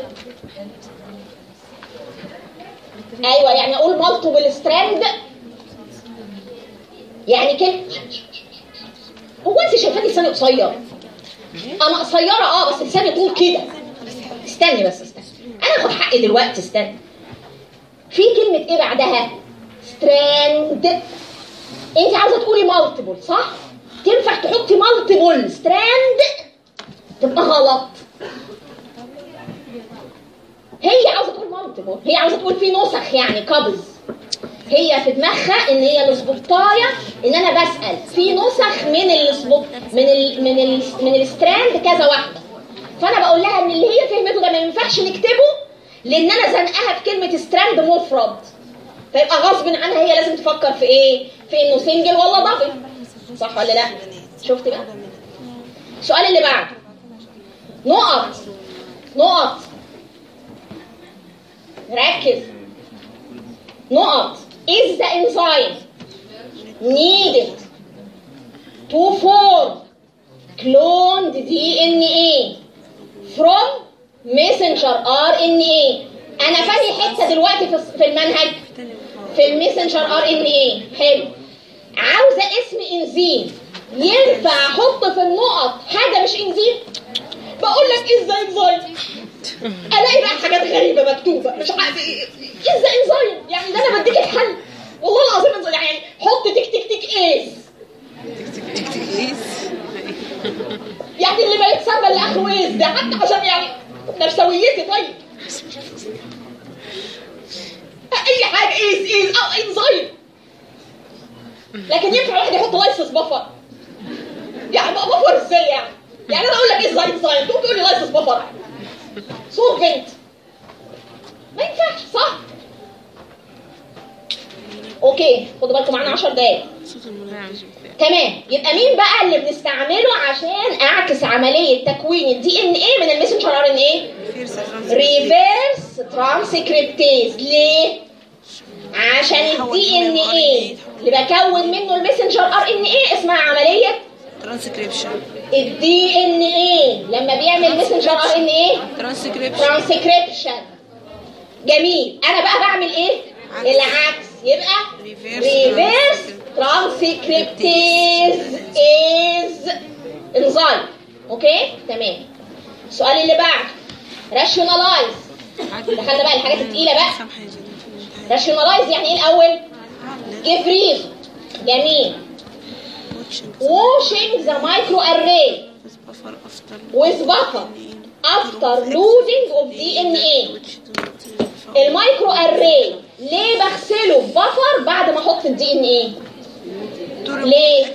أيوه يعني أقول مالتيبل ستراند يعني كده هو أنت شايفاني لساني قصير. أنا قصيرة آه بس لساني طول كده. استني بس استني. أنا اخد حقي دلوقتي استني. في كلمة إيه بعدها؟ strand أنت عاوزة تقولي multiple صح؟ تنفع تحطي multiple strand تبقى غلط. هي عاوزة تقول multiple هي عاوزة تقول في نسخ يعني couples هي في دماغها إن هي ال spot إيه إن أنا بسأل. في نسخ من ال spot من ال من ال من ال strand كذا واحدة فأنا بقول لها إن اللي هي فهمته ده ما ينفعش نكتبه لأن أنا زنقها في كلمة strand مفرد. فيبقى غصب عنها هي لازم تفكر في إيه؟ في إنه single ولا double صح ولا لأ؟ شفت بقى؟ السؤال اللي بعده. نقط. نقط. ركز. نقط. Is the enzyme needed to form cloned DNA from messenger RNA أنا فاهي حتة دلوقتي في المنهج. في ال messenger RNA حلو. عاوزة اسم انزيم ينفع أحط في النقط. حاجة مش انزيم بقول لك إزاي انزيم الاقي بقى حاجات غريبة مكتوبة. مش عارف إيه إزاي انزيم يعني ده أنا بديك الحل. والله العظيم انزيم يعني حط تك تك تك ase. يعني اللي ما يتسمى اللي اخره إيز ده حتى عشان يعني نفسويتي طيب. أي حاجة إيز إيز أو انزيم لكن ينفع واحد يحط لايسس بفر يعني بفر إزاي يعني؟ يعني أنا أقول لك إيه زي انزيم تقوم تقول لي لايسس بفر صوت بنت ما ينفعش صح أوكي خدوا بالكم معانا 10 دقايق تمام يبقى مين بقى اللي بنستعمله عشان اعكس عمليه تكوين ال DNA من ال messenger RNA reverse ترانسكريبتيز ليه عشان ال DNA اللي بكون منه ال messenger RNA اسمها عمليه ترانسكريبشن الدي ان إيه لما بيعمل ميسنجر ار إن إيه؟ ترانسكريبشن جميل. أنا بقى بعمل إيه؟ العكس. يبقى ريفيرس ترانسكريبتيز از انزايم أوكي تمام. السؤال اللي بعده. rationalize دخلنا بقى الحاجات التقيلة بقى. rationalize يعني إيه الأول؟ give reason. جميل. Washing the microarray? With buffer after loading of DNA ال microarray ليه بغسله؟ buffer بعد ما أحط ال DNA ليه؟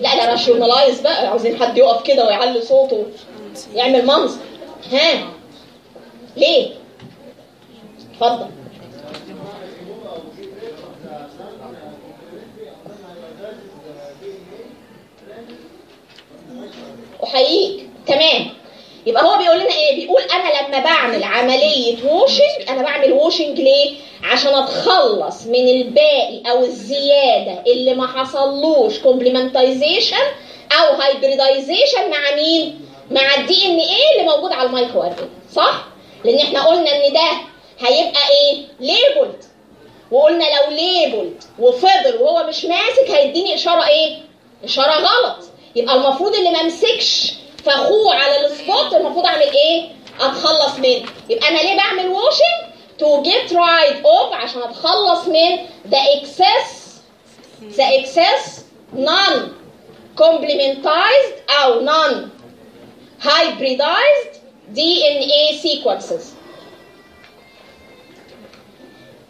لا لا rationalize بقى. عاوزين حد يقف كده ويعلي صوته. يعمل منظر ها؟ ليه؟ اتفضل. أحييك. تمام. يبقى هو بيقول لنا إيه؟ بيقول أنا لما بعمل عملية washing أنا بعمل washing ليه؟ عشان أتخلص من الباقي أو الزيادة اللي ما حصلوش complementization أو hybridization مع مين؟ مع ال DNA اللي موجود على المايكرو صح؟ لأن إحنا قلنا إن ده هيبقى إيه؟ labelled وقلنا لو labelled وفضل وهو مش ماسك هيديني إشارة إيه؟ إشارة غلط. يبقى المفروض اللي ما مسكش فاخوه على ال spot المفروض أعمل إيه؟ أتخلص منه. يبقى أنا ليه بعمل washing to get rid of عشان أتخلص من the excess the excess non complementized أو non hybridized DNA sequences.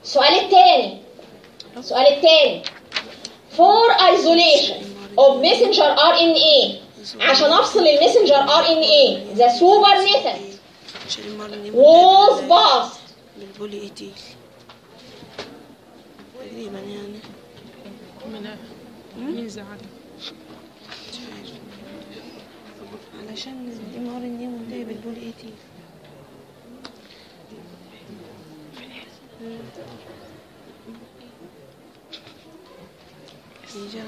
السؤال الثاني السؤال الثاني for isolation. Of messenger RNA عشان أفصل ال messenger RNA the supernatant was passed بال poly A tail تقريبا يعني مين زعل علشان ال mRNA منتهي بال poly A tail يجي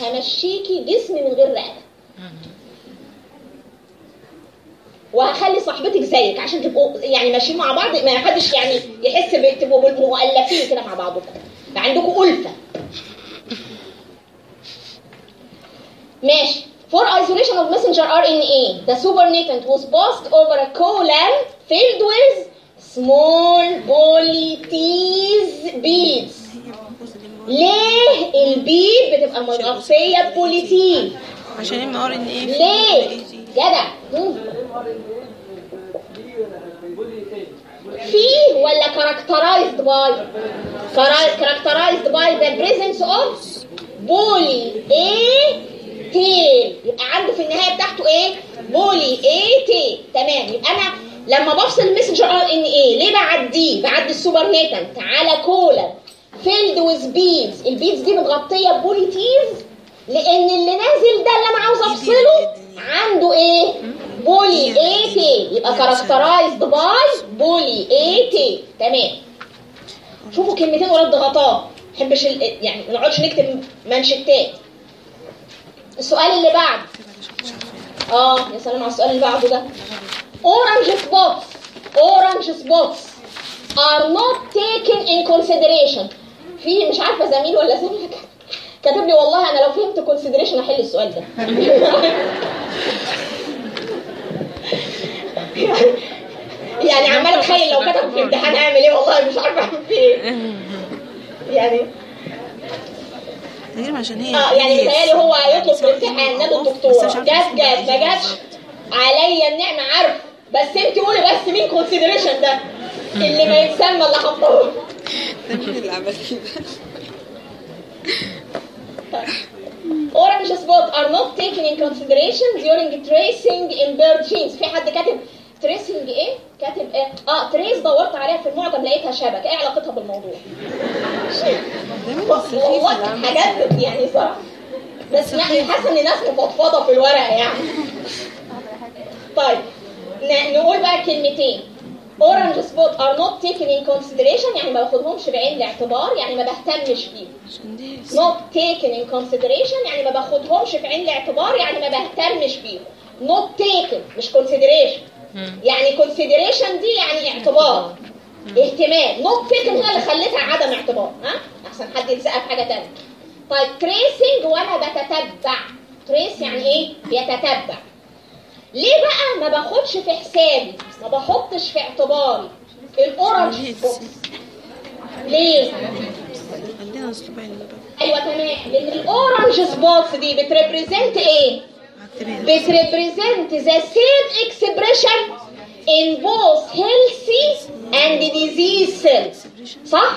همشيكي جسمي من غير رقبة. وهخلي صاحبتك زيك عشان تبقوا يعني ماشيين مع بعض ما حدش يعني يحس ب- تبقوا مؤلفين كده مع بعضكم. عندكم ألفة. ماشي. For isolation of messenger RNA, the supernatant was passed over a colon filled with سمول بوليتيز بيدز ليه البيد بتبقى متغطيه ببوليتين عشان ام ار ان ايه ليه جدع مم. في ولا characterized by characterized by the presence of بولي A tail يبقى عنده في النهاية بتاعته إيه poly A tail تمام. يبقى أنا لما بفصل ال messenger RNA ليه بعديه بعدي ال supernatant على column filled with beads ال beads دي متغطية ب poly T's لأن اللي نازل ده اللي أنا عاوز أفصله عنده إيه poly A tail يبقى characterized by poly A tail تمام. شوفوا كلمتين ورا الضغطات ما بحبش ال- يعني ما نقعدش نكتب منشتات السؤال اللي بعد. آه يا سلام على السؤال اللي بعده ده. Orange spots. Orange spots are not taken in consideration. في مش عارفة زميل ولا زميلة كاتب لي والله أنا لو فهمت consideration احل السؤال ده. يعني عمال أتخيل لو كتب في امتحان أعمل إيه والله مش عارفة أعمل إيه. يعني تقريبا عشان هي آه يعني متهيألي هو هيطلب الامتحان الدكتوره مش عارفة جات جات ما جاتش عليا النعمة عارف بس انت قولي بس مين كونسيدريشن ده؟ اللي ما يتسمى اللي حطوه ده مين اللي عمل كده؟ orange spots are not taken in consideration during tracing in bird genes. في حد كاتب tracing إيه؟ كاتب إيه؟ آه تريس دورت عليها في المعجم لقيتها شبكة. إيه علاقتها بالموضوع؟ والله حاجات يعني؟ صراحة بس يعني حاسة ان ناس مفضفضة في الورقه يعني. طيب نقول بقى كلمتين. Orange spot are not taken in consideration يعني ما باخدهمش بعين الاعتبار يعني ما بهتمش بيهم not taken in consideration يعني ما باخدهمش في عين الاعتبار يعني ما بهتمش بيهم not taken مش consideration. يعني consideration دي يعني اعتبار اهتمام. taken هي اللي خلتها عدم اعتبار ها؟ أحسن حد يتسأل في حاجة تانية. طيب tracing وأنا بتتبع؟ trace يعني إيه؟ يتتبع ليه بقى ما باخدش في حسابي؟ ما بحطش في اعتباري. ال orange ليه؟ أيوه تمام. لأن ال orange spots دي بت represent إيه؟ عالتبين بت represent the same expression in both healthy and disease cells. صح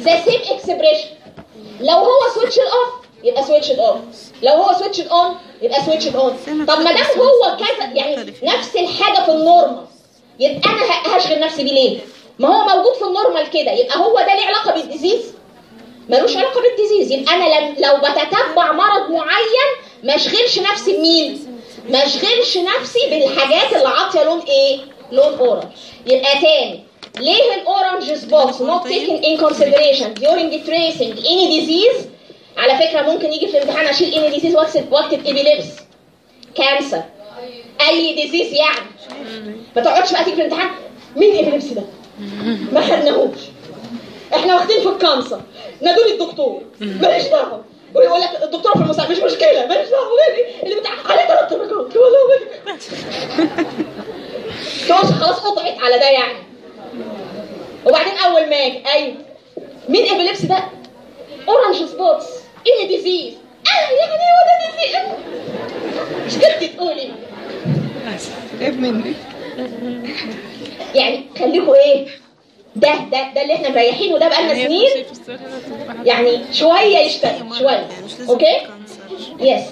the same expression لو هو switched off يبقى switched off لو هو switched on يبقى switched on طب ما دام هو كذا يعني نفس الحاجة في ال normal. يبقى أنا ه- هشغل نفسي بيه ليه؟ ما هو موجود في ال normal كده. يبقى هو ده ليه علاقة بال disease؟ ملوش علاقة بال disease. يبقى أنا لم لو بتتبع مرض معين ما اشغلش نفسي بمين؟ ما اشغلش نفسي بالحاجات اللي عاطية لون إيه؟ لون orange يبقى تاني ليه ال orange spots not taken in consideration during tracing any disease على فكرة ممكن يجي في الامتحان أشيل any disease واكتب وأكتب epilepsy cancer أي disease يعني. ما تقعدش بقى تيجي في الامتحان مين epilepsy ده؟ ما خدناهوش. إحنا واخدين في ال cancer. نادوا لي الدكتور. ماليش دعوه ويقول لك الدكتور في المستشفى مش مشكلة. ماليش دعوة اللي بتاع عليه ثلاث درجات والله دوش خلاص قطعت على ده يعني. وبعدين أول ما أجي أيوه مين ابيليبس ده؟ اورنج سبوتس إيه ديزيز؟ آه يعني هو ده ديزيز مش كنت تقولي مني. يعني خليكوا إيه؟ ده ده ده اللي إحنا مريحينه ده بقالنا سنين. يعني شوية يشتغل شوية. يعني okay؟ yes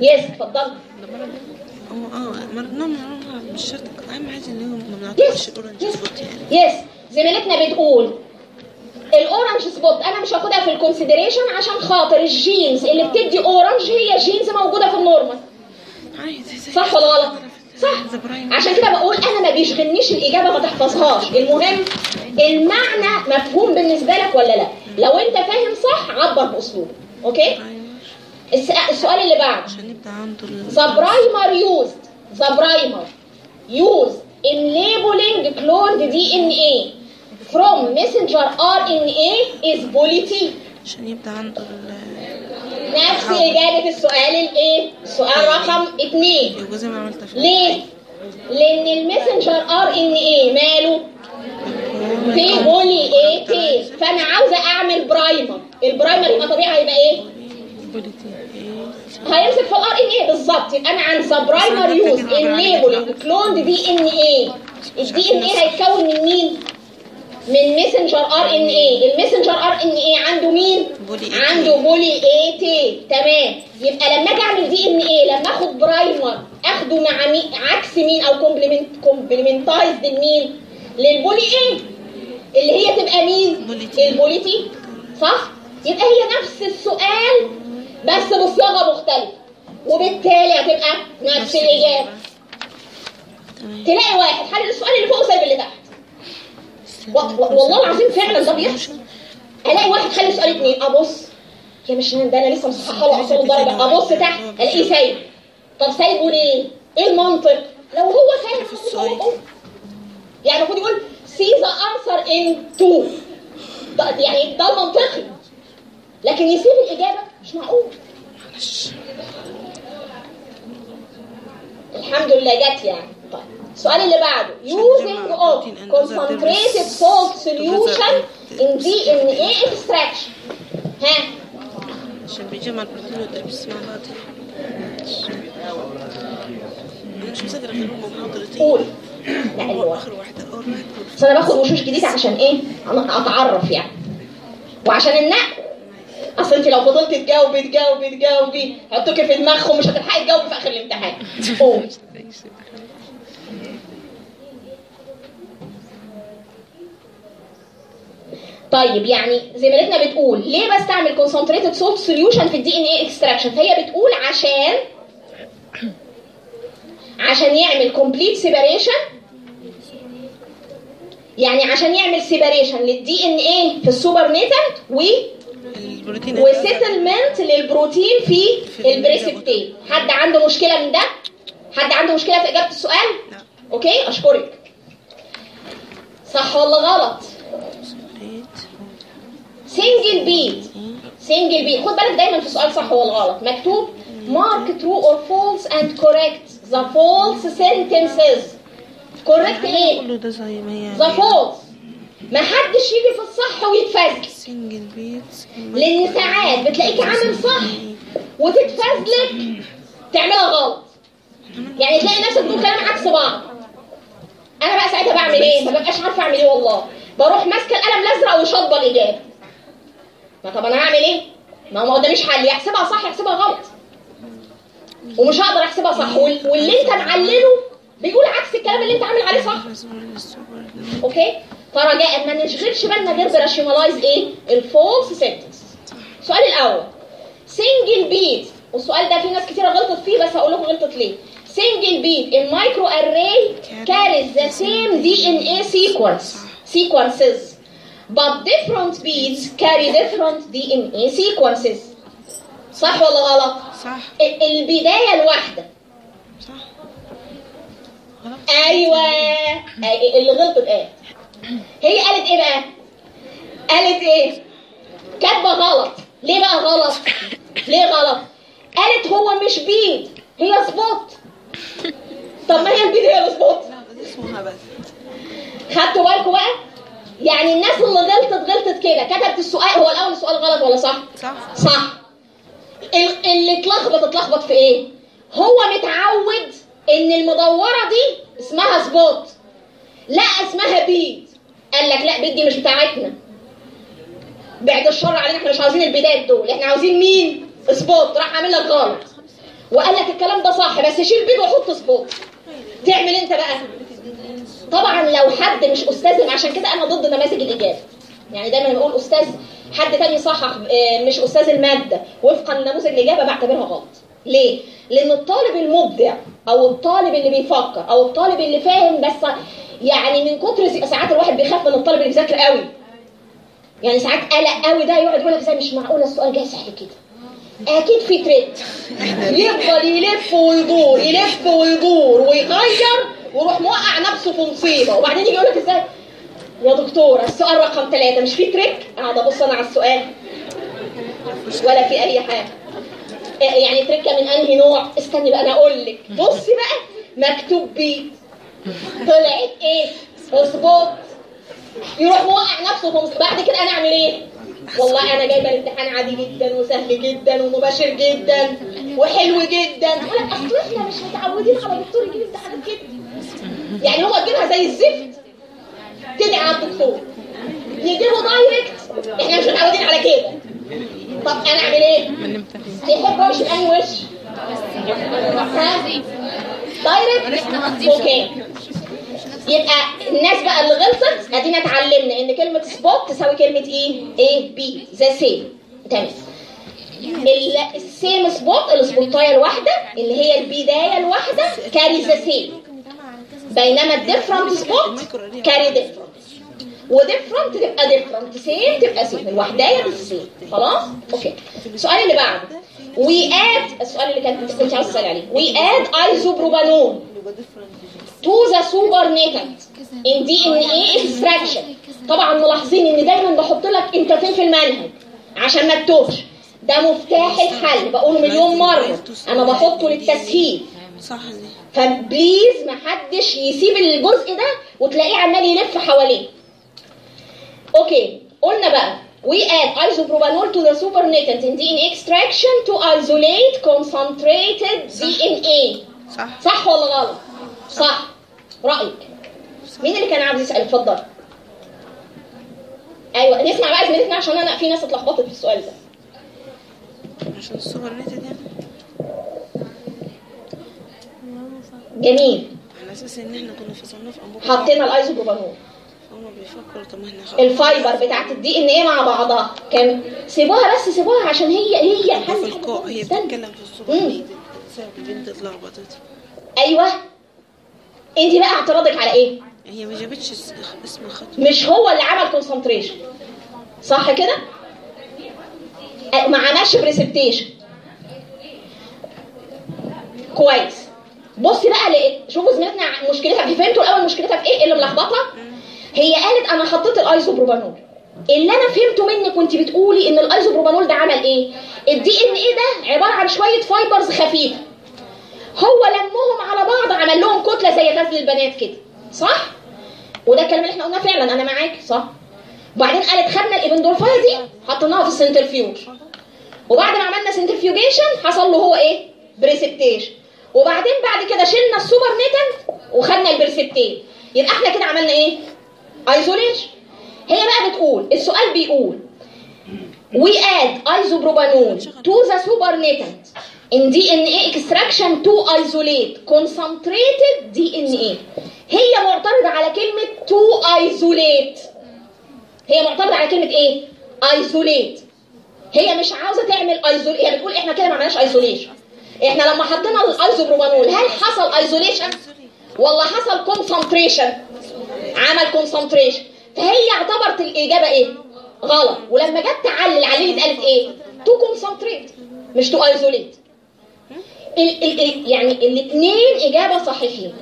yes اتفضل آه نوع مش شرط. أهم حاجة إن ما بنعتبرش ال orange spot يعني. yes زميلتنا بتقول ال orange spot أنا مش هاخدها في ال consideration عشان خاطر ال genes اللي بتدي orange هي genes موجودة في ال normal. صح ولا غلط؟ صح. عشان كده بقول أنا ما بيشغلنيش الإجابة ما تحفظهاش. المهم المعنى مفهوم بالنسبة لك ولا لأ؟ لو أنت فاهم صح عبر باسلوب أوكي؟ الس- السؤال اللي بعده. ال- The primer used, the primer used in labeling cloned DNA from messenger RNA is poly-T. عشان يبقى عنده نفس إجابة السؤال الإيه؟ السؤال رقم اتنين. ليه؟ لأن ال messenger RNA ماله؟ في بولي إيه تي فأنا عاوزة أعمل primer ال primer يبقى طبيعي هيبقى إيه؟ poly T هيمسك في ال RNA؟ بالظبط. يبقى أنا عن primer used in labeling cloned DNA ال DNA هيتكون من مين؟ من messenger RNA ال messenger RNA عنده مين؟ poly A عنده poly A T تمام. يبقى لما أجي أعمل DNA لما أخد primer أخده مع مين عكس مين؟ أو complement complementized لمين؟ لل poly A اللي هي تبقى مين؟ poly T. ال poly T صح؟ يبقى هي نفس السؤال بس بصيغه مختلفة. وبالتالي هتبقى نفس الإجابة. تلاقي واحد حل السؤال اللي فوق وسايب اللي تحت. والله العظيم فعلا ده بيحصل. ألاقي واحد خلي سؤال اتنين ابص يا مش ده أنا لسه مصححه له اصل الدرجة. ابص تحت ألاقيه سايب. طب سايبه ليه؟ إيه المنطق؟ لو هو سايب المفروض. يعني المفروض يقول the answer in two ده يعني ده المنطقي لكن يسيب الإجابة مش معقول. الحمد لله جت يعني. السؤال اللي بعده. using of concentrated salt solution in DNA extraction. ها؟ عشان بيجمع البروتين والتركيز مع بعض أنا مش مذاكره غير محاضرتين قول. لا أيوه. آخر واحدة. اول واحدة بس أنا باخد وشوش جديده عشان إيه؟ أتعرف يعني. وعشان النقل أصل انت لو فضلت تجاوبي تجاوبي تجاوبي حطوك في دماغهم مش هتلحقي تجاوبي في آخر الامتحان. قول. طيب يعني زميلتنا بتقول ليه بستعمل concentrated salt solution في الدي ان اي اكستراكشن فهي بتقول عشان عشان يعمل complete separation. يعني عشان يعمل سيباريشن للدي ان إيه في السوبر نيتال و وسيتلمنت للبروتين في البريسبتين حد عنده مشكلة من ده؟ حد عنده مشكلة في إجابة السؤال؟ لا. okay أشكرك. صح ولا غلط؟ single bead single bead خد بالك دايما في السؤال صح ولا غلط مكتوب mark true or false and correct the false sentences. Correct إيه؟ كله ده زي ما هي the false. ما حدش يجي في الصح ويتفزلك single beads لأن ساعات بتلاقيك عامل صح. وتتفزلك تعملها غلط. يعني تلاقي نفسك بتقول كلام عكس بعض. أنا بقى ساعتها بعمل إيه؟ ما ببقاش عارفة أعمل إيه والله. بروح ماسكة القلم الأزرق وشاطبه الإجابة. ما طب أنا هعمل إيه؟ ما هو ما قداميش حل يا احسبها صح يا احسبها غلط. ومش هقدر أحسبها صح. وال- واللي أنت معلله بيقول عكس الكلام اللي أنت عامل عليه صح. okay؟ فرجاء ما نشغلش بالنا غير ب rationalize إيه؟ ال false sentences. السؤال الأول. سنجل بيت والسؤال ده في ناس كتيرة غلطت فيه بس هقول لكم غلطت ليه. single bead in micro array carries the same DNA sequence. sequences. But different beads carry different DNA sequences. صح ولا غلط؟ صح. ال- البداية الواحدة. صح. أيوه. اللي غلطت إيه هي قالت إيه بقى؟ قالت إيه؟ كاتبة غلط. ليه بقى غلط؟ ليه غلط؟ قالت هو مش bead هي spot. طب ما هي ال bead هي ال spot. اسمها بس. خدتوا بالكم بقى؟ يعني الناس اللي غلطت غلطت كده. كتبت السؤال هو الأول السؤال غلط ولا صح؟ صح. صح. ال- اللي اتلخبط اتلخبط في إيه؟ هو متعود إن المدورة دي اسمها spot. لا اسمها bead. قال لك لا bead دي مش بتاعتنا. بعد الشر علينا إحنا مش عاوزين البيدات دول. إحنا عاوزين مين؟ spot. راح عامل لك غلط. وقال لك الكلام ده صح بس شيل bead وحط spot. تعمل أنت بقى. طبعا لو حد مش أستاذ عشان كده أنا ضد نماذج الإجابة. يعني دايما بقول أستاذ حد تاني صحح آه، مش أستاذ المادة وفقا لنموذج الإجابة بعتبرها غلط. ليه؟ لأن الطالب المبدع أو الطالب اللي بيفكر أو الطالب اللي فاهم بس يعني من كتر ساعات الواحد بيخاف من الطالب اللي بيذاكر قوي. يعني ساعات قلق قوي ده يقعد يقول لك إزاي مش معقوله السؤال جاي سهل كده. أكيد في تريد يفضل يلف ويدور يلف ويدور ويغير. ويروح موقع نفسه في مصيبة. وبعدين يجي يقول لك إزاي؟ يا دكتوره السؤال رقم ثلاثة مش في تريك؟ قاعدة أبص أنا على السؤال. ولا في أي حاجة. إيه يعني تركه من أنهي نوع؟ استني بقى أنا أقول لك. بصي بقى. مكتوب بي. طلعت إيه؟ اظبط يروح موقع نفسه في بعد كده أنا أعمل إيه؟ والله أنا جايبة الامتحان عادي جدا وسهل جدا ومباشر جدا وحلو جدا. أصل إحنا مش متعودين على دكتور يجيب امتحانات كده يعني هو تجيبها زي الزفت. تدعي على الدكتور. يجيبه direct إحنا مش متعودين على كده. طب أنا أعمل إيه؟ يحب امشي بأنهي وش؟ direct؟ okay. يبقى الناس بقى اللي غلطت أدينا اتعلمنا إن كلمة spot تساوي كلمة إيه؟ إيه bead the same تمام. ال- ال same spot السبوتاية الواحدة اللي هي البداية الواحدة carry the same بينما ال different spot carry different و different تبقى different same تبقى same الوحدايه بال same خلاص؟ okay السؤال اللي بعده. we add السؤال اللي كانت كنت عاوز أسأل عليه. we add isopropanol to the supernatant in DNA extraction طبعا ملاحظين إن دايما بحط لك انت فين في المنهج. عشان ما تتوهش. ده مفتاح الحل. بقوله مليون مرة. أنا بحطه للتسهيل. صح. ف please محدش يسيب الجزء ده وتلاقيه عمال يلف حواليه. okay قلنا بقى we add isopropanol to the supernatant in DNA extraction to isolate concentrated DNA صح. صح ولا غلط؟ صح. رأيك. مين اللي كان عاوز يسأل؟ اتفضل. أيوه نسمع بقى زميلتنا عشان أنا في ناس اتلخبطت في السؤال ده. عشان السوبر نيتد يعني؟ جميل. على أساس ان إحنا كنا في انبوبه حطينا الايزوبروبانول هما بيفكروا طب ما إحنا خلاص الفايبر بتاعت الدي ان إيه مع بعضها. كان سيبوها بس سيبوها عشان هي هي في حل الكو هي. بتتكلم في. نيتد بسبب البنت اتلخبطت أيوه. انت بقى اعتراضك على إيه؟ هي ما جابتش اس- اسم الخط مش هو اللي عمل كونسنتريشن صح كده؟ ما عملش precipitation كويس. بصي بقى لقيت شوفوا زميلتنا مشكلتها. في فهمتوا الأول مشكلتها في إيه؟ إيه اللي ملخبطها هي قالت أنا حطيت ال isopropanol. اللي أنا فهمته منك كنت بتقولي إن ال isopropanol ده عمل إيه؟ ال DNA ده عبارة عن شوية fibers خفيفه هو لمهم على بعض عمل لهم كتلة زي غزل البنات كده. صح؟ وده الكلام اللي إحنا قلناه فعلا. أنا معاك صح؟ وبعدين قالت خدنا الإبندورفاية دي حطيناها في ال centrifuge وبعد ما عملنا centrifugation حصل له هو إيه؟ precipitation وبعدين بعد كده شلنا ال supernatant وخدنا ال precipitate يبقى إحنا كده عملنا إيه؟ isolation هي بقى بتقول السؤال بيقول we add isopropanol to the supernatant in DNA extraction to isolate concentrated DNA هي معترضة على كلمة to isolate. هي معترضة على كلمة إيه؟ Isolate. هي مش عاوزة تعمل isolate هي بتقول إحنا كده ما عملناش isolation إحنا لما حطينا ال isopropanol هل حصل isolation ولا حصل concentration عمل concentration فهي اعتبرت الإجابة إيه؟ غلط. ولما جت تعلل عللت قالت إيه؟ to concentrate مش to isolate يعني الاثنين إجابة صحيحين.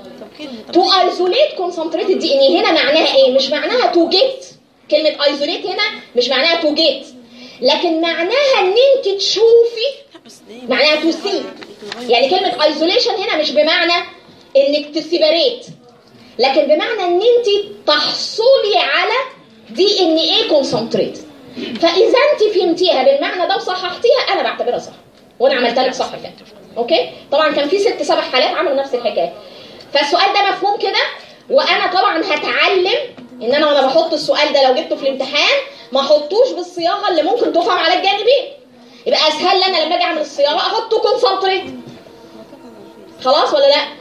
to isolate concentrated DNA هنا معناها إيه؟ مش معناها to get كلمة isolate هنا مش معناها to get لكن معناها إن أنت تشوفي معناها to see يعني كلمة isolation هنا مش بمعنى إنك ت separate لكن بمعنى إن أنت تحصلي على DNA concentrate فإذا أنت فهمتيها بالمعنى ده وصححتيها أنا بعتبرها صح. وأنا عملتها لك صح كده okay؟ طبعا كان في ست سبع حالات عملوا نفس الحكاية. فالسؤال ده مفهوم كده؟ وأنا طبعا هتعلم إن أنا وأنا بحط السؤال ده لو جبته في الامتحان ما أحطوش بالصياغة اللي ممكن تفهم على الجانبين. يبقى أسهل لي أنا لما أجي أعمل الصياغه أحطه concentrate خلاص ولا لأ؟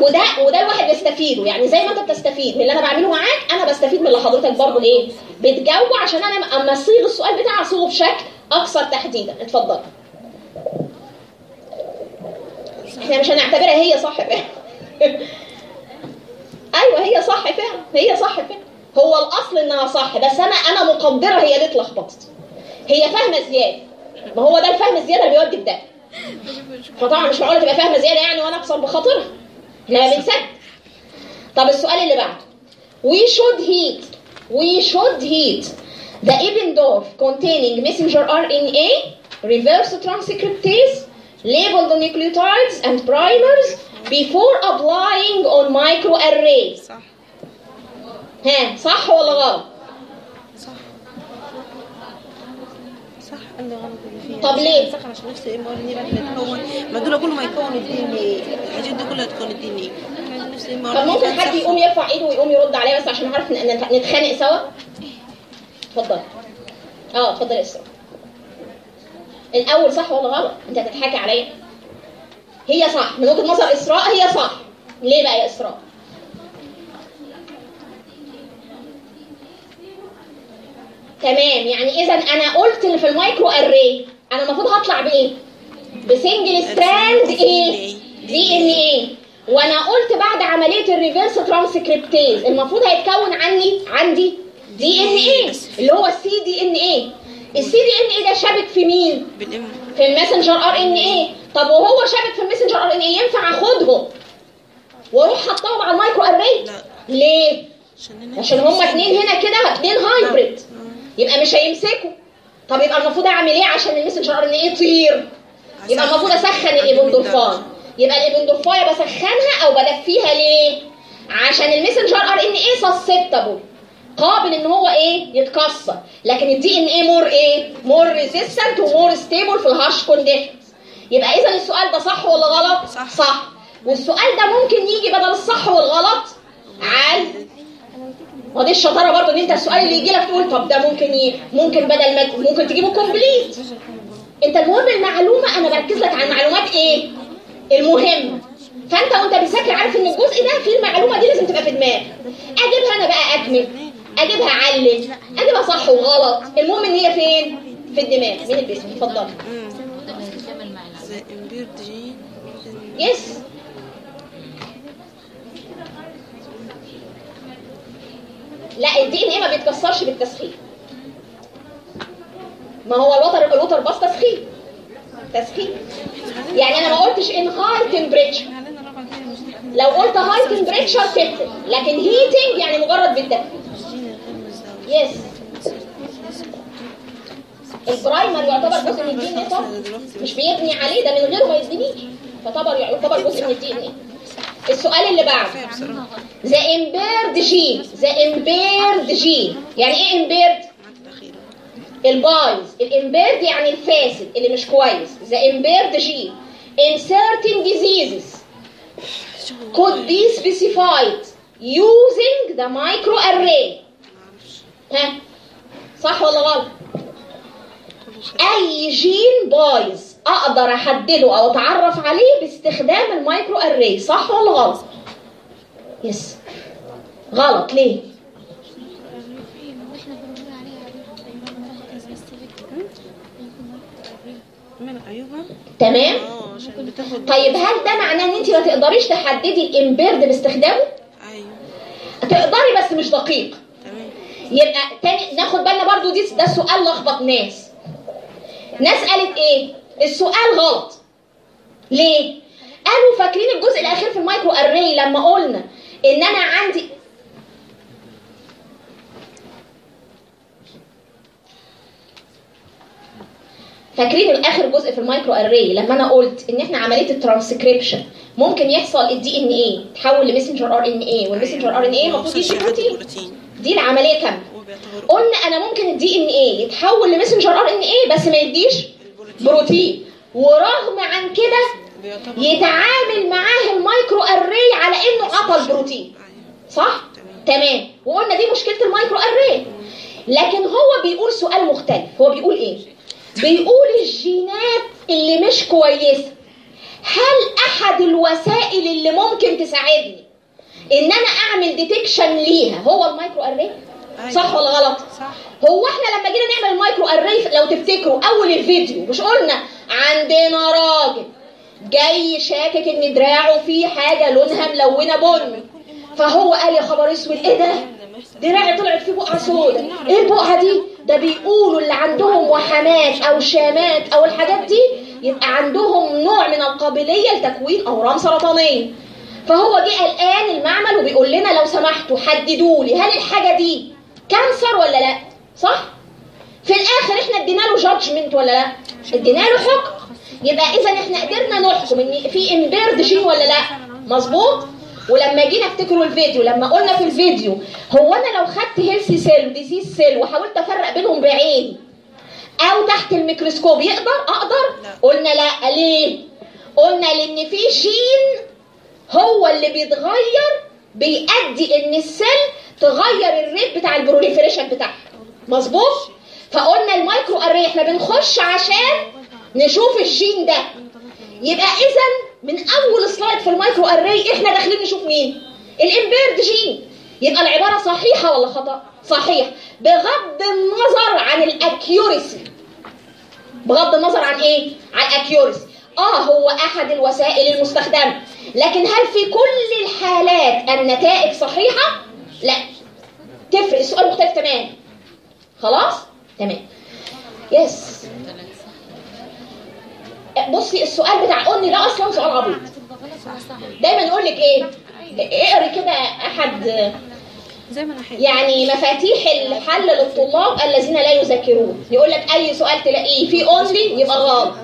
وده وده الواحد بيستفيده. يعني زي ما أنت بتستفيد من اللي أنا بعمله معاك أنا بستفيد من اللي حضرتك برضه إيه؟ بتجاوبه عشان أنا أما أصيغ السؤال بتاعي أصيغه بشكل أكثر تحديدا. اتفضل. إحنا مش هنعتبرها هي صح فعلا. أيوه هي صح فعلا. هي صح فعلا. هو الأصل إنها صح بس أنا أنا مقدره هي ليه اتلخبطت. هي فاهمة زيادة. ما هو ده الفهم الزيادة اللي بيودي ده. فطبعا مش معقوله تبقى فاهمة زيادة يعني وأنا اقسم بخاطرها. لا بنسد. طب السؤال اللي بعده. وي شود هيت وي شود هيت ذا ايفن دورف كونتيننج ميسنجر ار ان اي ريفرس ترانسكريبتيز ليبل ذا نيوكليوتايدز اند برايمرز بيفور ابلاينج اون مايكرو اريز صح. ها صح ولا غلط؟ صح اللي غلط اللي فيها. طب ليه؟ صح عشان نفس الام ار ان اي بعد ما يتكون ما دول كله ما يكون الدي ان إيه الحاجات دي كلها تكون الدي ان ار طب ممكن حد يقوم يرفع إيده ويقوم يرد عليا بس عشان نعرف نتخانق سوا؟ اتفضل. آه اتفضل يا اسراء الأول صح ولا غلط؟ أنت هتضحكي عليا. هي صح. من وجهة نظر إسراء هي صح. ليه بقى يا إسراء؟ تمام. يعني إذا أنا قلت اللي في ال microarray أنا المفروض هطلع بإيه؟ ب single strand إيه DNA وأنا قلت بعد عملية الريفرس ترانسكريبتيز المفروض هيتكون عني عندي DNA اللي هو السي دي ان إيه السي دي ان إيه ده شابك في مين؟ في ال messenger RNA طب وهو شابك في ال messenger RNA ينفع اخدهم وأروح حطهم على ال microarray لا. ليه؟ عشان عشان هما اتنين هنا كده اتنين hybrid يبقى مش هيمسكوا طب يبقى المفروض أعمل إيه عشان ال messenger RNA يطير؟ يبقى المفروض أسخن الإبندورفان. يبقى الإبندورفاية بسخنها أو بدفيها ليه؟ عشان ال messenger RNA susceptible قابل إن هو إيه؟ يتكسر. لكن ال DNA more إيه؟ more resistant و more stable في ال harsh conditions يبقى إذا السؤال ده صح ولا غلط؟ صح. صح. والسؤال ده ممكن يجي بدل الصح والغلط ودي الشطارة برضو إن أنت السؤال اللي يجي لك تقول طب ده ممكن ي... ممكن بدل ما ممكن تجيبه كومبليت أنت المهم المعلومة أنا بركز لك على المعلومات إيه؟ المهمه فأنت وأنت بتذاكر عارف إن الجزء ده فيه المعلومة دي لازم تبقى في دماغك. أجيبها أنا بقى أجمل. أجيبها علل أجيبها صح وغلط. المهم إن هي فين؟ في الدماغ. مين اللي بيسمع اتفضل the impaired gene yes لا ال DNA ما بيتكسرش بالتسخين. ما هو ال water ال water bath تسخين. تسخين. يعني أنا ما قلتش إن high temperature كده لو قلت high temperature تكتب لكن heating يعني مجرد بالدفء yes ال primer يعتبر جزء من ال DNA مش بيبني عليه ده من غيره ما يتبنيش فطبعا يعتبر جزء من ال DNA. السؤال اللي بعده. the impaired gene the impaired gene يعني إيه impaired البايظ. ال impaired يعني الفاسد اللي مش كويس. the impaired gene in certain diseases. Could be specified using the microarray. ها؟ صح ولا غلط؟ أي جين بايظ. أقدر أحدده أو أتعرف عليه باستخدام ال microarray صح ولا غلط؟ yes غلط. ليه؟ عيوبها تمام؟ بتاخد طيب هل ده معناه إن أنت ما تقدريش تحددي ال impaired باستخدامه؟ أيوه. تقدري بس مش دقيق. تمام. يبقى تاني ناخد بالنا برضو دي ده سؤال لخبط ناس. ناس قالت إيه؟ السؤال غلط. ليه؟ قالوا فاكرين الجزء الأخير في ال microarray لما قلنا إن أنا عندي فاكرين الآخر جزء في ال microarray لما أنا قلت إن إحنا عملية الترانسكريبشن؟ ممكن يحصل ال DNA تحول ل messenger RNA وال messenger RNA المفروض يدي بروتين. دي العملية كاملة. قلنا أنا ممكن ال DNA يتحول ل messenger RNA بس ما يديش بروتين. ورغم عن كده يتعامل معاه ال microarray على إنه قتل بروتين. صح؟ تمام. وقلنا دي مشكلة ال microarray. لكن هو بيقول سؤال مختلف. هو بيقول إيه؟ بيقول الجينات اللي مش كويسة. هل أحد الوسائل اللي ممكن تساعدني إن أنا أعمل detection ليها هو ال microarray؟ صح ولا غلط؟ صح. هو إحنا لما جينا نعمل ال microarray لو تفتكروا أول الفيديو مش قلنا عندنا راجل جاي شاكك إن دراعه فيه حاجة لونها ملونة بني. فهو قال يا خبر أسود إيه ده؟ دراعي طلعت فيه بقعة سودا إيه البقعة دي؟ ده بيقولوا اللي عندهم وحمات أو شامات أو الحاجات دي يبقى عندهم نوع من القابلية لتكوين أورام سرطانية. فهو جه قلقان المعمل وبيقول لنا لو سمحتوا حددوا لي هل الحاجة دي cancer ولا لا؟ صح؟ في الآخر إحنا ادينا له judgment ولا لا؟ ادينا له حكم. يبقى إذا إحنا قدرنا نحكم إن في impaired gene ولا لا؟ مظبوط؟ ولما جينا افتكروا الفيديو لما قلنا في الفيديو هو أنا لو خدت healthy cell و diseased cell وحاولت أفرق بينهم بعيني أو تحت الميكروسكوب يقدر؟ أقدر. لا. قلنا لا. ليه؟ قلنا لأن في جين هو اللي بيتغير بيؤدي إن ال cell تغير ال rate بتاع ال proliferation بتاعها مظبوط؟ فقلنا ال microarray إحنا بنخش عشان نشوف الجين ده. يبقى اذا من أول slide في ال microarray إحنا داخلين نشوف مين؟ ال impaired gene. يبقى العبارة صحيحة ولا خطأ؟ صحيح. بغض النظر عن الأكيوريسي. بغض النظر عن إيه؟ عن الأكيوريسي. آه هو أحد الوسائل المستخدمه لكن هل في كل الحالات النتائج صحيحة؟ لا. تفرق. السؤال مختلف تماما خلاص؟ تمام. يس بصي السؤال بتاع قولي ده أصلا سؤال عبيط. دايما يقول لك إيه؟ اقري كده أحد. يعني مفاتيح الحل للطلاب الذين لا يذاكرون. يقول لك أي سؤال تلاقيه فيه اونلي يبقى غلط.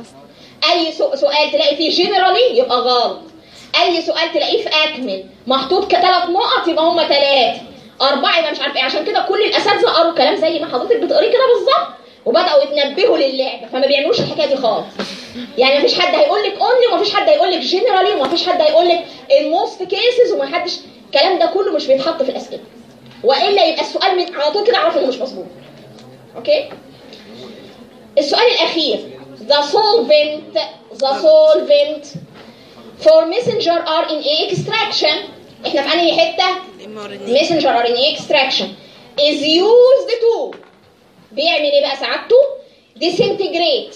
أي سؤال تلاقي فيه جنرالي يبقى غلط. أي سؤال تلاقيه في أكمل. محطوط كثلاث نقط يبقى هم ثلاثة أربعة يبقى مش عارف إيه. عشان كده كل الأساتذة قروا كلام زي ما حضرتك بتقريه كده بالظبط وبدأوا يتنبهوا للعبة. فما بيعملوش الحكاية دي خالص. يعني مفيش حد هيقول لك only ومفيش حد هيقول لك generally ومفيش حد هيقول لك ال most cases وما حدش الكلام ده كله مش بيتحط في الأسئلة. وإلا يبقى السؤال من على طول كده اعرف انه مش مظبوط. أوكي؟ السؤال الأخير. the solvent the solvent for messenger RNA extraction احنا في انهي حته الام ار ان messenger RNA extraction is used to بيعمل ايه بقى سعادته disintegrate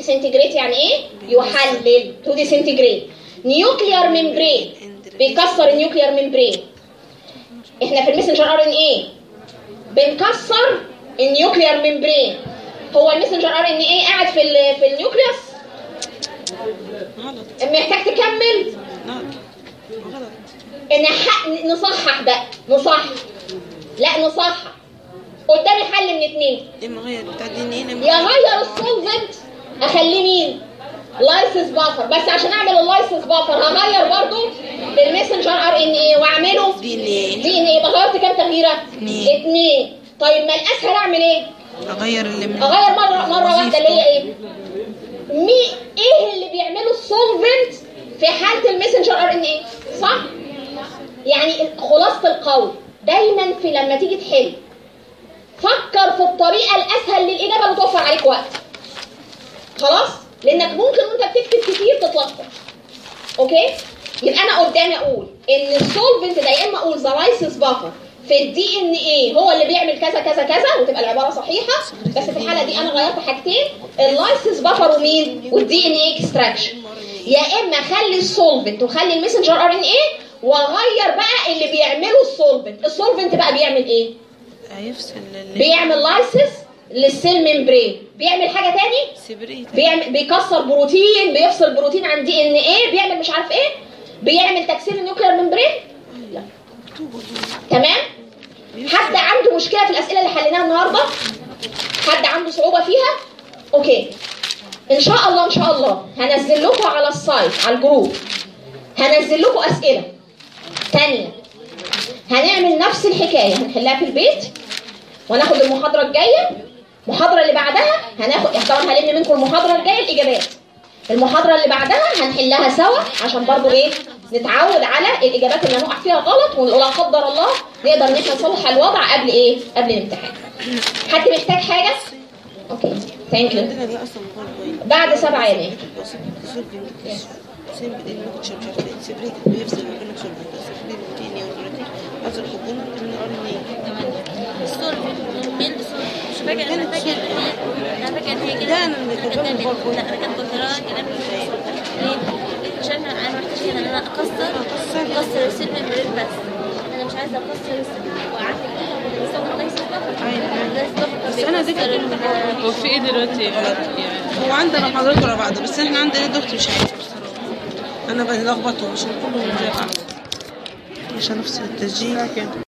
disintegrate يعني ايه يحلل to disintegrate nuclear membrane بيكسر النيوكليار ممبرين احنا في المسنجر ار ان ايه بنكسر النيوكليار ممبرين هو ال messenger RNA قاعد في ال في ال nucleus غلط. محتاج تكمل؟ غلط. غلط نح... نصحح بقى نصحح. لا نصحح. قدامي حل من اتنين. إن إيه يا إما أغير ال solvent أخليه مين؟ lysis buffer بس عشان أعمل ال lysis buffer هغير برضو ال messenger RNA وأعمله دي إن إيه. دي إن إيه. يبقى غيرت كام تغييرة. اتنين. طيب ما الأسهل أعمل إيه؟ اغير اللي من أغير مره مرة واحدة اللي هي إيه؟ مي إيه اللي بيعمله ال solvent في حالة ال messenger RNA؟ صح؟ يعني خلاصة القول. دايما في لما تيجي تحل. فكر في الطريقة الأسهل للإجابة اللي توفر عليك وقت. خلاص؟ لأنك ممكن وأنت بتكتب كتير تتلخبط. أوكي؟ يبقى أنا قدامي أقول إن ال solvent ده يا إما أقول the lysis buffer في ال DNA. هو اللي بيعمل كذا كذا كذا وتبقى العبارة صحيحة. بس في الحالة دي أنا غيرت حاجتين. ال lysis buffer ومين؟ وال DNA extraction يا إما اخلي ال solvent وخلي ال messenger RNA واغير بقى اللي بيعمله ال solvent ال solvent بقى بيعمل إيه؟ هيفصل بيعمل lysis لل cell membrane بيعمل حاجة تاني؟ بيعمل بيكسر بروتين بيفصل بروتين عن DNA. بيعمل مش عارف إيه. بيعمل تكسير ال nuclear membrane لا تمام؟ حد عنده مشكلة في الأسئلة اللي حليناها النهارده؟ حد عنده صعوبة فيها؟ أوكي. إن شاء الله إن شاء الله. هنزل لكم على ال site على ال group. هنزل لكم أسئلة. تانية. هنعمل نفس الحكاية. هنحلها في البيت. وناخد المحاضرة الجاية. المحاضرة اللي بعدها هناخد طبعا هلم منكم المحاضرة الجاية الإجابات. المحاضرة اللي بعدها هنحلها سوا عشان برضو إيه؟ نتعود على الإجابات اللي هنقع فيها غلط ولا قدر الله نقدر إن إحنا نصلح الوضع قبل إيه؟ قبل الامتحان. حد محتاج حاجة؟ أوكي. thank you بعد سبعة يناير فاكره أنا فاكره أنا ده أنا. لا عارفه أنا محتاجه ان أنا اكسر اكسر membrane بس. أنا مش عايزة اكسر ال cell وقعدت بس أنا ذكرت هو في إيه دلوقتي؟ يعني هو عندنا محاضرات ورا بعض بس إحنا عندنا دكتور؟ مش عارف بصراحة. أنا بلخبطهم عشان كلهم زي بعض عشان نفس التسجيل.